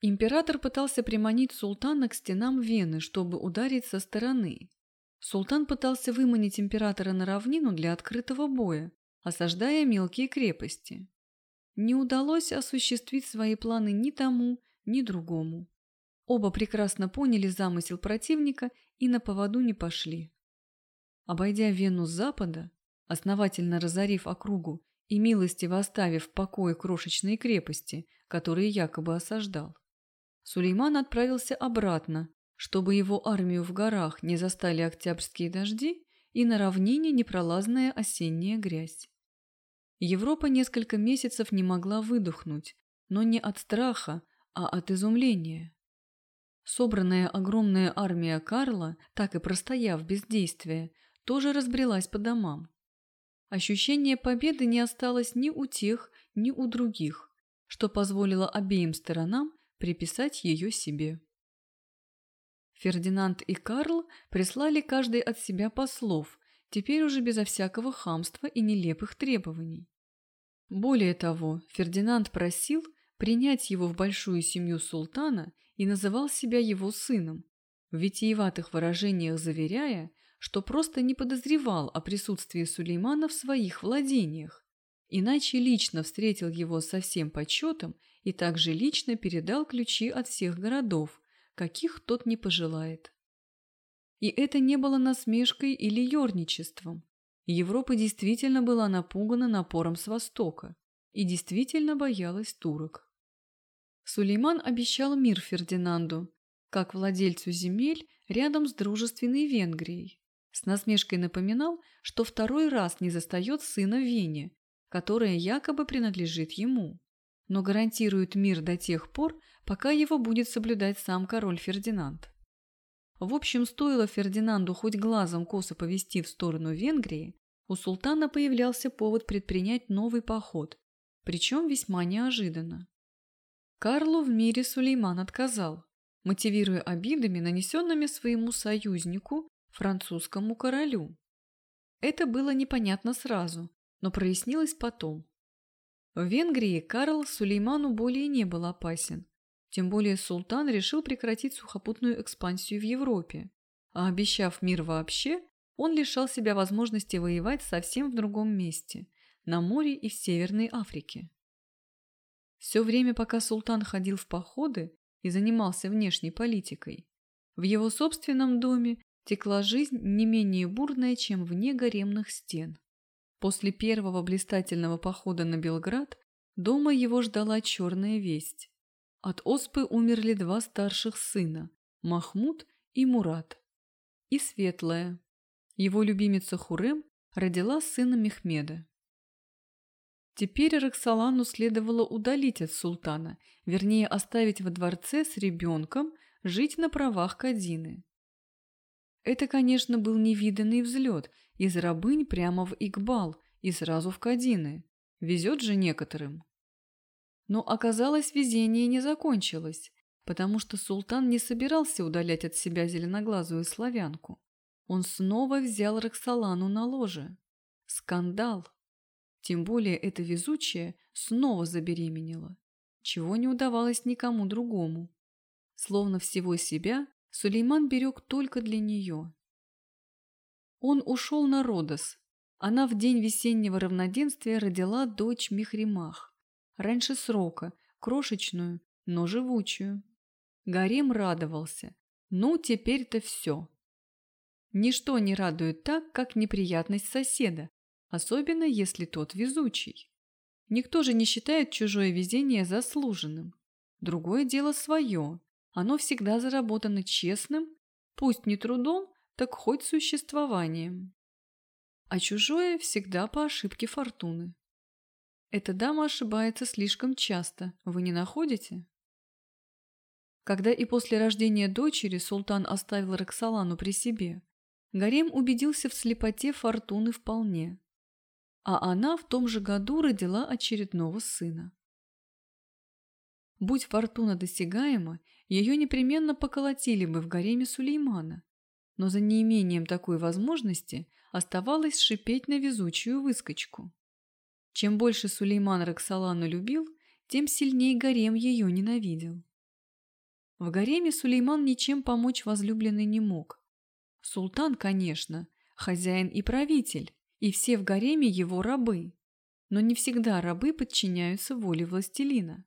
Император пытался приманить султана к стенам Вены, чтобы ударить со стороны. Султан пытался выманить императора на равнину для открытого боя, осаждая мелкие крепости. не удалось осуществить свои планы ни тому, ни другому. Оба прекрасно поняли замысел противника и на поводу не пошли. Обойдя Вену с запада, основательно разорив округу и милостиво оставив в покое крошечные крепости, которые якобы осаждал, Сулейман отправился обратно, чтобы его армию в горах не застали октябрьские дожди и на равнине непролазная осенняя грязь. Европа несколько месяцев не могла выдохнуть, но не от страха, а от изумления. Собранная огромная армия Карла, так и простояв без действия, тоже разбрелась по домам. Ощущение победы не осталось ни у тех, ни у других, что позволило обеим сторонам приписать ее себе. Фердинанд и Карл прислали каждый от себя послов, теперь уже безо всякого хамства и нелепых требований. Более того, Фердинанд просил принять его в большую семью султана и называл себя его сыном, в витиеватых выражениях заверяя, что просто не подозревал о присутствии Сулеймана в своих владениях, иначе лично встретил его со всем почетом и также лично передал ключи от всех городов, каких тот не пожелает. И это не было насмешкой или ерничеством. Европа действительно была напугана напором с Востока и действительно боялась турок. Сулейман обещал мир Фердинанду, как владельцу земель рядом с дружественной Венгрией, с насмешкой напоминал, что второй раз не застает сына Вене, которая якобы принадлежит ему, но гарантирует мир до тех пор, пока его будет соблюдать сам король Фердинанд. В общем, стоило Фердинанду хоть глазом косо повести в сторону Венгрии, у султана появлялся повод предпринять новый поход, причем весьма неожиданно. Карлу в мире Сулейман отказал, мотивируя обидами, нанесенными своему союзнику французскому королю. Это было непонятно сразу, но прояснилось потом. В Венгрии Карл Сулейману более не был опасен, тем более султан решил прекратить сухопутную экспансию в Европе, а обещав мир вообще, он лишал себя возможности воевать совсем в другом месте, на море и в Северной Африке. Все время, пока султан ходил в походы и занимался внешней политикой, в его собственном доме текла жизнь не менее бурная, чем вне гаремных стен. После первого блистательного похода на Белград дома его ждала черная весть. От оспы умерли два старших сына – Махмуд и Мурат. И светлая. Его любимица Хурем родила сына Мехмеда. Теперь Роксолану следовало удалить от султана, вернее оставить во дворце с ребенком жить на правах Кадины. Это, конечно, был невиданный взлет, из рабынь прямо в Игбал и сразу в Кадины. Везет же некоторым. Но оказалось, везение не закончилось, потому что султан не собирался удалять от себя зеленоглазую славянку. Он снова взял Роксолану на ложе. Скандал. Тем более эта везучая снова забеременела, чего не удавалось никому другому. Словно всего себя Сулейман берег только для нее. Он ушел на Родос. Она в день весеннего равноденствия родила дочь Михримах. Раньше срока, крошечную, но живучую. Гарем радовался. Ну, теперь-то все. Ничто не радует так, как неприятность соседа, особенно если тот везучий. Никто же не считает чужое везение заслуженным. Другое дело свое. Оно всегда заработано честным, пусть не трудом, так хоть существованием. А чужое всегда по ошибке фортуны. Эта дама ошибается слишком часто, вы не находите? Когда и после рождения дочери султан оставил Роксолану при себе, Гарем убедился в слепоте фортуны вполне. А она в том же году родила очередного сына. Будь фортуна досягаема, ее непременно поколотили бы в гареме Сулеймана, но за неимением такой возможности оставалось шипеть на везучую выскочку. Чем больше Сулейман Роксолану любил, тем сильнее гарем ее ненавидел. В гареме Сулейман ничем помочь возлюбленной не мог. Султан, конечно, хозяин и правитель, и все в гареме его рабы. Но не всегда рабы подчиняются воле властелина.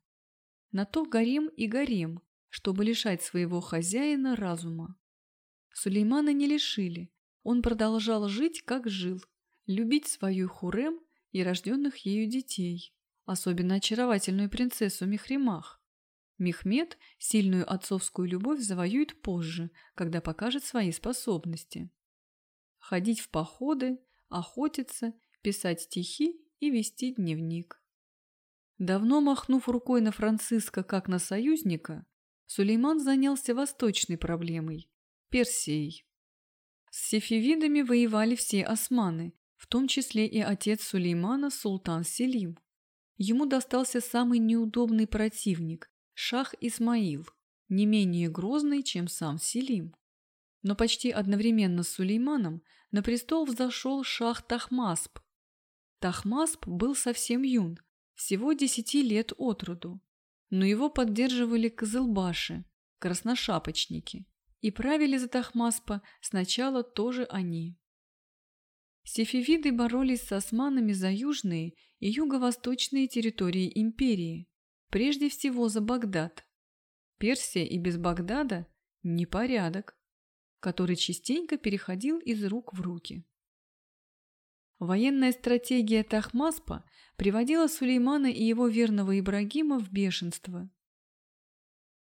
На то гарем и гарем, чтобы лишать своего хозяина разума. Сулеймана не лишили, он продолжал жить, как жил, любить свою Хурем и рожденных ею детей, особенно очаровательную принцессу Мехримах. Мехмед сильную отцовскую любовь завоюет позже, когда покажет свои способности. Ходить в походы, охотиться, писать стихи и вести дневник. Давно махнув рукой на Франциска как на союзника, Сулейман занялся восточной проблемой – Персией. С сефевидами воевали все османы, в том числе и отец Сулеймана Султан Селим. Ему достался самый неудобный противник – Шах Исмаил, не менее грозный, чем сам Селим. Но почти одновременно с Сулейманом на престол взошел Шах Тахмасп. Тахмасп был совсем юн, всего десяти лет от роду, но его поддерживали козылбаши, красношапочники, и правили за Тахмаспа сначала тоже они. Сефевиды боролись с османами за южные и юго-восточные территории империи, прежде всего за Багдад. Персия и без Багдада – непорядок, который частенько переходил из рук в руки. Военная стратегия Тахмаспа приводила Сулеймана и его верного Ибрагима в бешенство.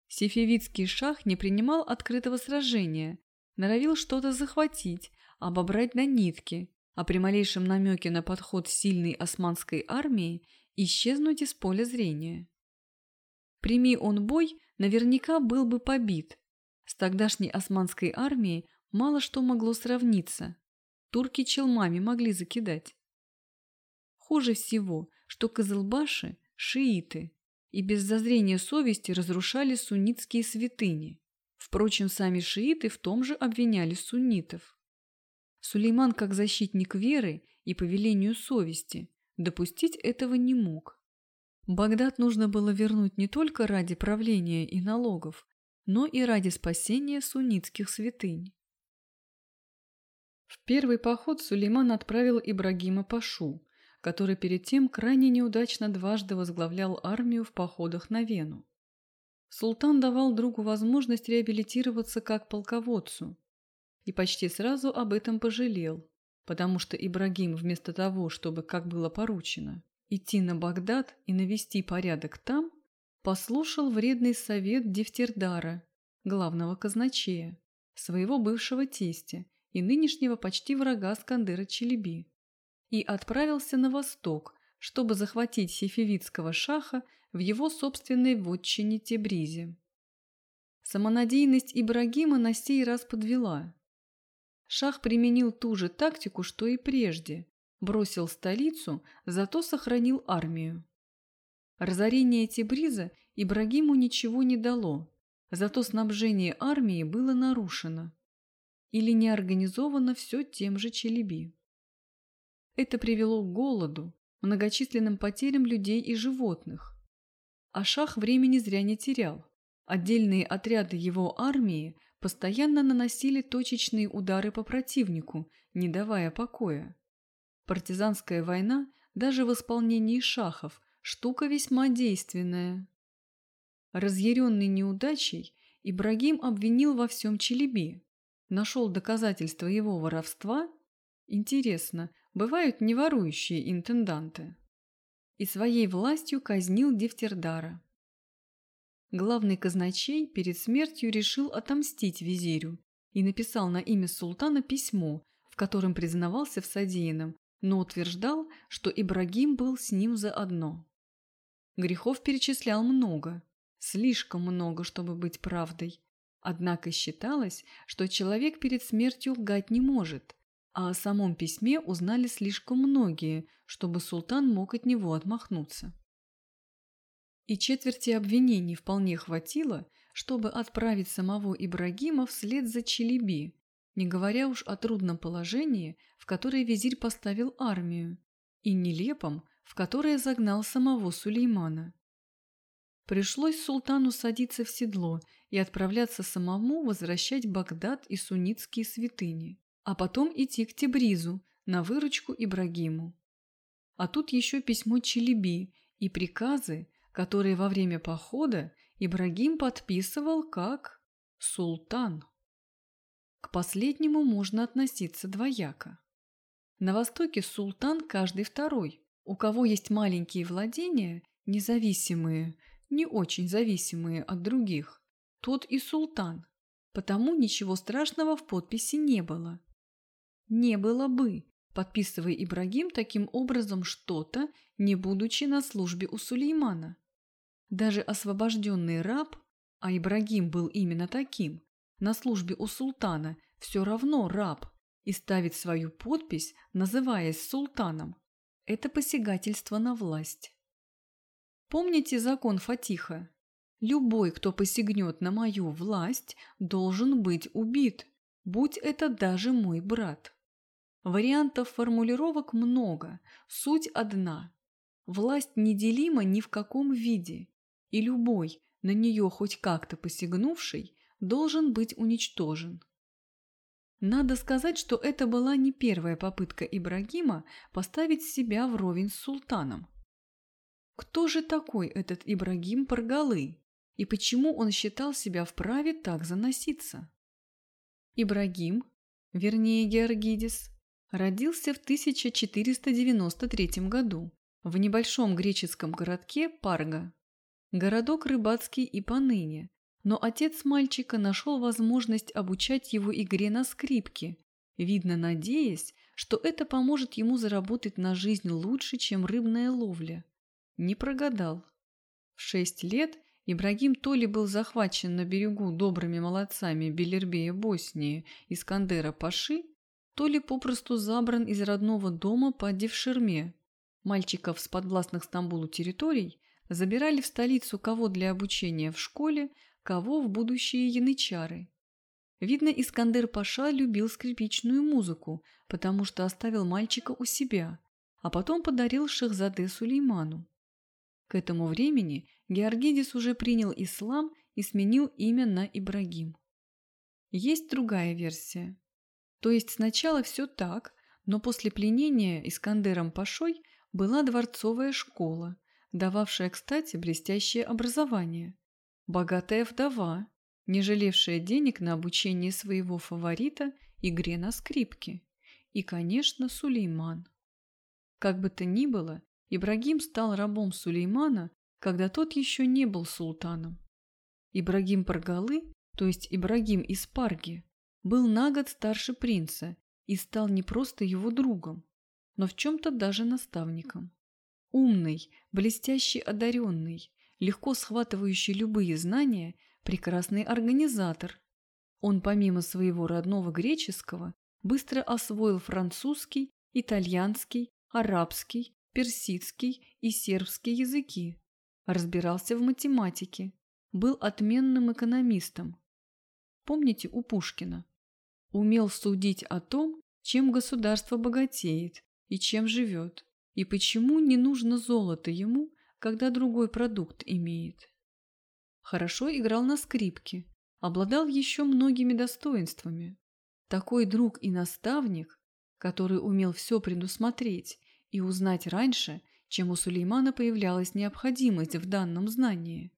Сефевидский шах не принимал открытого сражения, норовил что-то захватить, обобрать на нитки, а при малейшем намеке на подход сильной османской армии исчезнуть из поля зрения. Прими он бой, наверняка был бы побит. С тогдашней османской армией мало что могло сравниться – турки челмами могли закидать. Хуже всего, что Кызылбаши – шииты, и без зазрения совести разрушали суннитские святыни. Впрочем, сами шииты в том же обвиняли суннитов. Сулейман, как защитник веры и по велению совести, допустить этого не мог. Багдад нужно было вернуть не только ради правления и налогов, но и ради спасения суннитских святынь. В первый поход Сулейман отправил Ибрагима Пашу, который перед тем крайне неудачно дважды возглавлял армию в походах на Вену. Султан давал другу возможность реабилитироваться как полководцу и почти сразу об этом пожалел, потому что Ибрагим вместо того, чтобы, как было поручено, идти на Багдад и навести порядок там, послушал вредный совет Дефтердара, главного казначея, своего бывшего тестя, и нынешнего почти врага Скандера Челеби, и отправился на восток, чтобы захватить сефевидского шаха в его собственной вотчине Тебризе. Самонадеянность Ибрагима на сей раз подвела. Шах применил ту же тактику, что и прежде, бросил столицу, зато сохранил армию. Разорение Тебриза Ибрагиму ничего не дало, зато снабжение армии было нарушено или не организовано все тем же Челеби. Это привело к голоду, многочисленным потерям людей и животных. А шах времени зря не терял. Отдельные отряды его армии постоянно наносили точечные удары по противнику, не давая покоя. Партизанская война даже в исполнении шахов – штука весьма действенная. Разъяренный неудачей, Ибрагим обвинил во всем Челеби нашел доказательства его воровства, интересно, бывают неворующие интенданты, и своей властью казнил Дефтердара. Главный казначей перед смертью решил отомстить визирю и написал на имя султана письмо, в котором признавался в содеянном, но утверждал, что Ибрагим был с ним заодно. Грехов перечислял много, слишком много, чтобы быть правдой, Однако считалось, что человек перед смертью лгать не может, а о самом письме узнали слишком многие, чтобы султан мог от него отмахнуться. И четверти обвинений вполне хватило, чтобы отправить самого Ибрагима вслед за Челеби, не говоря уж о трудном положении, в которое визирь поставил армию, и нелепом, в которое загнал самого Сулеймана. Пришлось султану садиться в седло и отправляться самому возвращать Багдад и суннитские святыни, а потом идти к Тебризу на выручку Ибрагиму. А тут еще письмо Челеби и приказы, которые во время похода Ибрагим подписывал как «султан». К последнему можно относиться двояко. На Востоке султан каждый второй. У кого есть маленькие владения, независимые, не очень зависимые от других, тот и султан. Потому ничего страшного в подписи не было. Не было бы, подписывая Ибрагим таким образом что-то, не будучи на службе у Сулеймана. Даже освобожденный раб, а Ибрагим был именно таким, на службе у султана все равно раб и ставит свою подпись, называясь султаном. Это посягательство на власть. Помните закон Фатиха? Любой, кто посягнет на мою власть, должен быть убит, будь это даже мой брат. Вариантов формулировок много, суть одна. Власть неделима ни в каком виде, и любой, на нее хоть как-то посягнувший, должен быть уничтожен. Надо сказать, что это была не первая попытка Ибрагима поставить себя вровень с султаном. Кто же такой этот Ибрагим Паргалы и почему он считал себя вправе так заноситься? Ибрагим, вернее Георгидис, родился в 1493 году в небольшом греческом городке Парга. Городок рыбацкий и поныне, но отец мальчика нашел возможность обучать его игре на скрипке, видно надеясь, что это поможет ему заработать на жизнь лучше, чем рыбная ловля. Не прогадал. В шесть лет Ибрагим то ли был захвачен на берегу добрыми молодцами Белербея Боснии Искандера Паши, то ли попросту забран из родного дома по Девширме. Мальчиков с подвластных Стамбулу территорий забирали в столицу кого для обучения в школе, кого в будущие янычары. Видно, Искандер Паша любил скрипичную музыку, потому что оставил мальчика у себя, а потом подарил Шехзаде Сулейману. К этому времени Георгидис уже принял ислам и сменил имя на Ибрагим. Есть другая версия. То есть сначала все так, но после пленения Искандером Пашой была дворцовая школа, дававшая, кстати, блестящее образование. Богатая вдова, не жалевшая денег на обучение своего фаворита игре на скрипке. И, конечно, Сулейман. Как бы то ни было, Ибрагим стал рабом Сулеймана, когда тот еще не был султаном. Ибрагим Паргалы, то есть Ибрагим из Парги, был на год старше принца и стал не просто его другом, но в чем-то даже наставником. Умный, блестящий одаренный, легко схватывающий любые знания, прекрасный организатор. Он помимо своего родного греческого быстро освоил французский, итальянский, арабский, персидский и сербский языки, разбирался в математике, был отменным экономистом. Помните у Пушкина? Умел судить о том, чем государство богатеет и чем живет, и почему не нужно золото ему, когда другой продукт имеет. Хорошо играл на скрипке, обладал еще многими достоинствами. Такой друг и наставник, который умел все предусмотреть и узнать раньше, чем у Сулеймана появлялась необходимость в данном знании.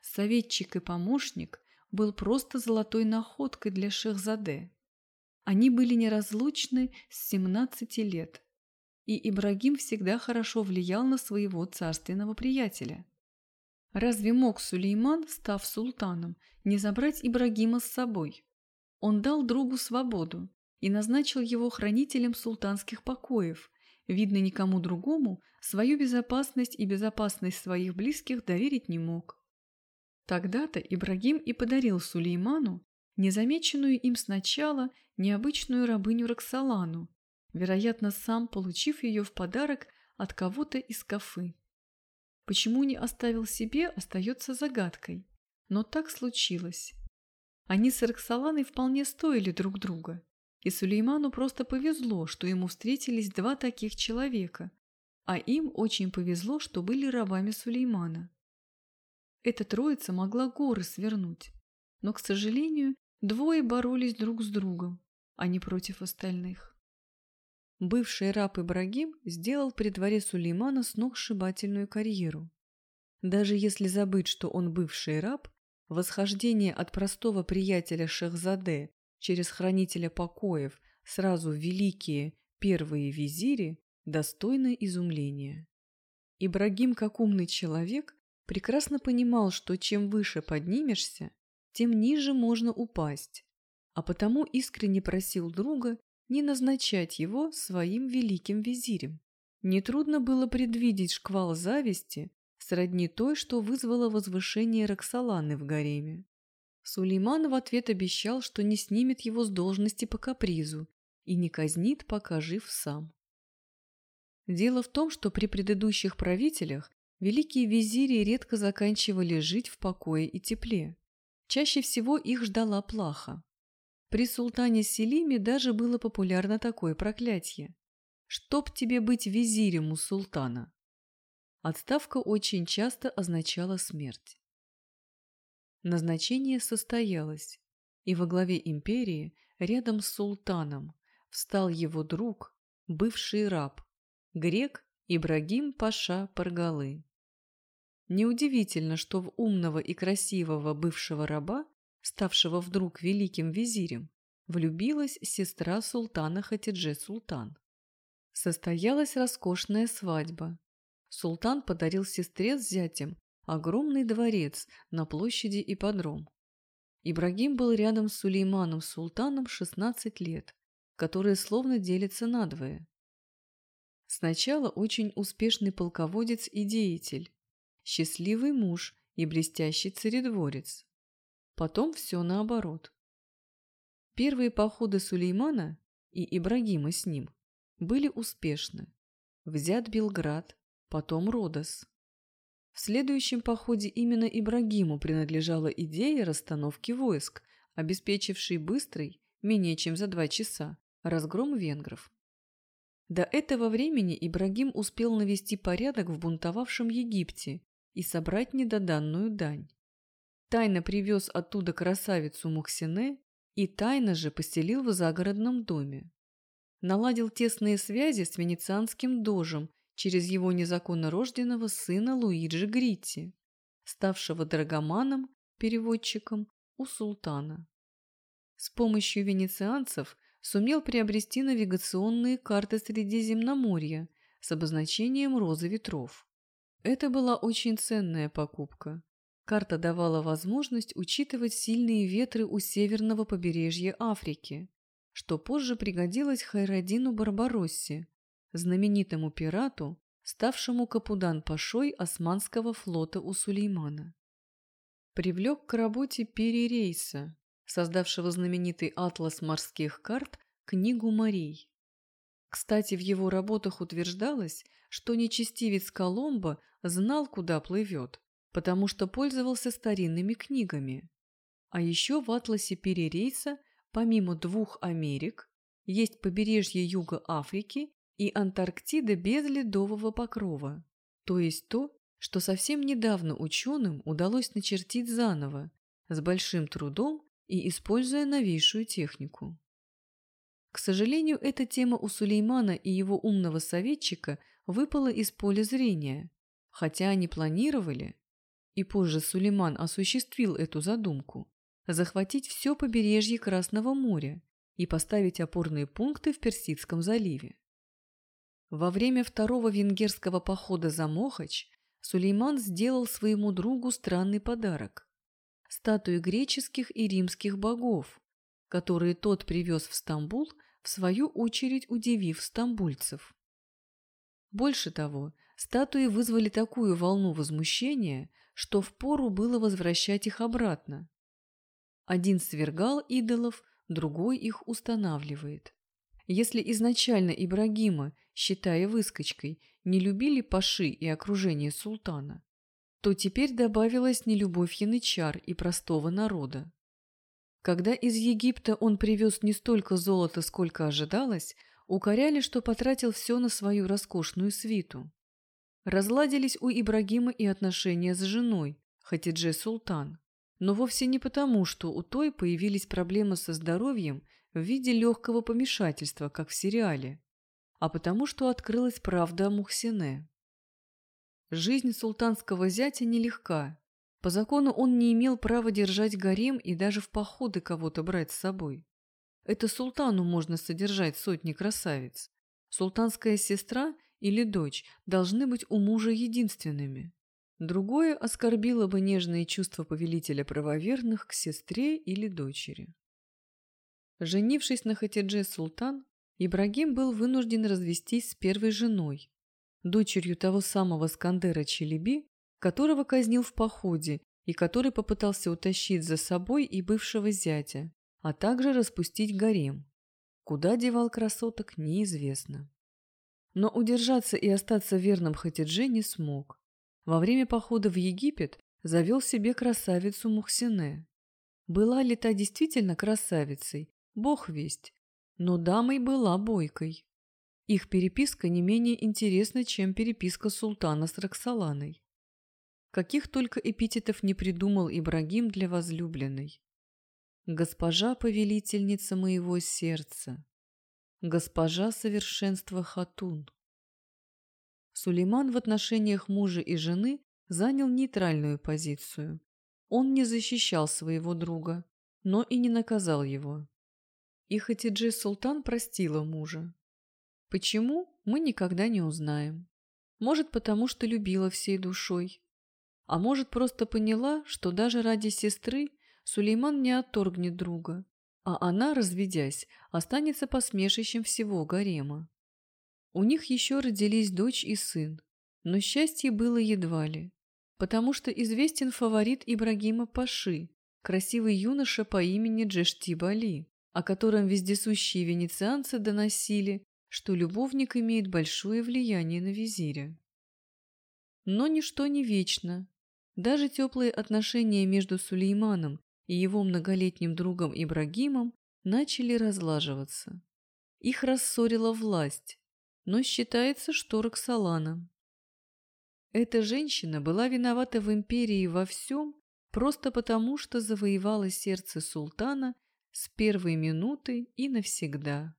Советчик и помощник был просто золотой находкой для Шехзаде. Они были неразлучны с 17 лет, и Ибрагим всегда хорошо влиял на своего царственного приятеля. Разве мог Сулейман, став султаном, не забрать Ибрагима с собой? Он дал другу свободу и назначил его хранителем султанских покоев, Видно, никому другому свою безопасность и безопасность своих близких доверить не мог. Тогда-то Ибрагим и подарил Сулейману незамеченную им сначала необычную рабыню Роксолану, вероятно, сам получив ее в подарок от кого-то из кафы. Почему не оставил себе, остается загадкой, но так случилось. Они с Роксоланой вполне стоили друг друга. И Сулейману просто повезло, что ему встретились два таких человека, а им очень повезло, что были рабами Сулеймана. Эта троица могла горы свернуть, но, к сожалению, двое боролись друг с другом, а не против остальных. бывший раб Ибрагим сделал при дворе Сулеймана сногсшибательную карьеру. Даже если забыть, что он бывший раб, восхождение от простого приятеля Шехзаде через хранителя покоев сразу великие первые визири достойно изумления. Ибрагим, как умный человек, прекрасно понимал, что чем выше поднимешься, тем ниже можно упасть, а потому искренне просил друга не назначать его своим великим визирем. Нетрудно было предвидеть шквал зависти, сродни той, что вызвало возвышение Роксоланы в гареме. Сулейман в ответ обещал, что не снимет его с должности по капризу и не казнит, пока жив сам. Дело в том, что при предыдущих правителях великие визири редко заканчивали жить в покое и тепле. Чаще всего их ждала плаха. При султане Селиме даже было популярно такое проклятие. «Чтоб тебе быть визирем у султана!» Отставка очень часто означала смерть. Назначение состоялось, и во главе империи, рядом с султаном, встал его друг, бывший раб, грек Ибрагим Паша Паргалы. Неудивительно, что в умного и красивого бывшего раба ставшего вдруг великим визирем, влюбилась сестра султана Хатидже Султан. Состоялась роскошная свадьба. Султан подарил сестре с зятем огромный дворец на площади Ипподром. Ибрагим был рядом с Сулейманом Султаном 16 лет, которые словно делятся надвое. Сначала очень успешный полководец и деятель, счастливый муж и блестящий царедворец. Потом все наоборот. Первые походы Сулеймана и Ибрагима с ним были успешны. Взят Белград, потом Родос. В следующем походе именно Ибрагиму принадлежала идея расстановки войск, обеспечившей быстрый, менее чем за два часа, разгром венгров. До этого времени Ибрагим успел навести порядок в бунтовавшем Египте и собрать недоданную дань тайно привез оттуда красавицу Мухсине и тайно же поселил в загородном доме. Наладил тесные связи с венецианским дожем через его незаконно рожденного сына Луиджи Гритти, ставшего драгоманом, переводчиком у султана. С помощью венецианцев сумел приобрести навигационные карты Средиземноморья с обозначением розы ветров. Это была очень ценная покупка. Карта давала возможность учитывать сильные ветры у северного побережья Африки, что позже пригодилось Хайрадину Барбароссе, знаменитому пирату, ставшему капудан-пашой османского флота у Сулеймана. Привлек к работе Перерейса, создавшего знаменитый атлас морских карт «Книгу морей». Кстати, в его работах утверждалось, что нечестивец Коломбо знал, куда плывет, потому что пользовался старинными книгами. А еще в атласе Перерейса, помимо двух Америк, есть побережье Юга Африки и Антарктида без ледового покрова, то есть то, что совсем недавно ученым удалось начертить заново, с большим трудом и используя новейшую технику. К сожалению, эта тема у Сулеймана и его умного советчика выпала из поля зрения, хотя они планировали, и позже Сулейман осуществил эту задумку, захватить все побережье Красного моря и поставить опорные пункты в Персидском заливе. Во время второго венгерского похода за Мохач Сулейман сделал своему другу странный подарок – статуи греческих и римских богов, которые тот привез в Стамбул, в свою очередь удивив стамбульцев. Больше того, статуи вызвали такую волну возмущения, что впору было возвращать их обратно. Один свергал идолов, другой их устанавливает. Если изначально Ибрагима, считая выскочкой, не любили паши и окружение султана, то теперь добавилась нелюбовь янычар и простого народа. Когда из Египта он привез не столько золота, сколько ожидалось, укоряли, что потратил все на свою роскошную свиту. Разладились у Ибрагима и отношения с женой, Хатидже Султан. Но вовсе не потому, что у той появились проблемы со здоровьем в виде легкого помешательства, как в сериале, а потому что открылась правда о Мухсине. Жизнь султанского зятя нелегка. По закону он не имел права держать гарем и даже в походы кого-то брать с собой. Это султану можно содержать сотни красавиц. Султанская сестра или дочь должны быть у мужа единственными. Другое оскорбило бы нежные чувства повелителя правоверных к сестре или дочери. Женившись на Хатидже Султан, Ибрагим был вынужден развестись с первой женой, дочерью того самого Скандера Челеби, которого казнил в походе и который попытался утащить за собой и бывшего зятя, а также распустить гарем. Куда девал красоток, неизвестно. Но удержаться и остаться верным Хатидже не смог. Во время похода в Египет завел себе красавицу Мухсине. Была ли та действительно красавицей, бог весть, но дамой была бойкой. Их переписка не менее интересна, чем переписка султана с Роксоланой. Каких только эпитетов не придумал Ибрагим для возлюбленной. Госпожа повелительница моего сердца, госпожа совершенства Хатун. Сулейман в отношениях мужа и жены занял нейтральную позицию. Он не защищал своего друга, но и не наказал его. И Хатиджи Султан простила мужа. Почему, мы никогда не узнаем. Может, потому что любила всей душой. А может, просто поняла, что даже ради сестры Сулейман не отторгнет друга, а она, разведясь, останется посмешищем всего гарема. У них еще родились дочь и сын, но счастье было едва ли, потому что известен фаворит Ибрагима Паши, красивый юноша по имени Джешти Бали, о котором вездесущие венецианцы доносили, что любовник имеет большое влияние на визиря. Но ничто не вечно. Даже теплые отношения между Сулейманом и его многолетним другом Ибрагимом начали разлаживаться. Их рассорила власть, но считается, что Роксолана. Эта женщина была виновата в империи во всем просто потому, что завоевала сердце султана с первой минуты и навсегда.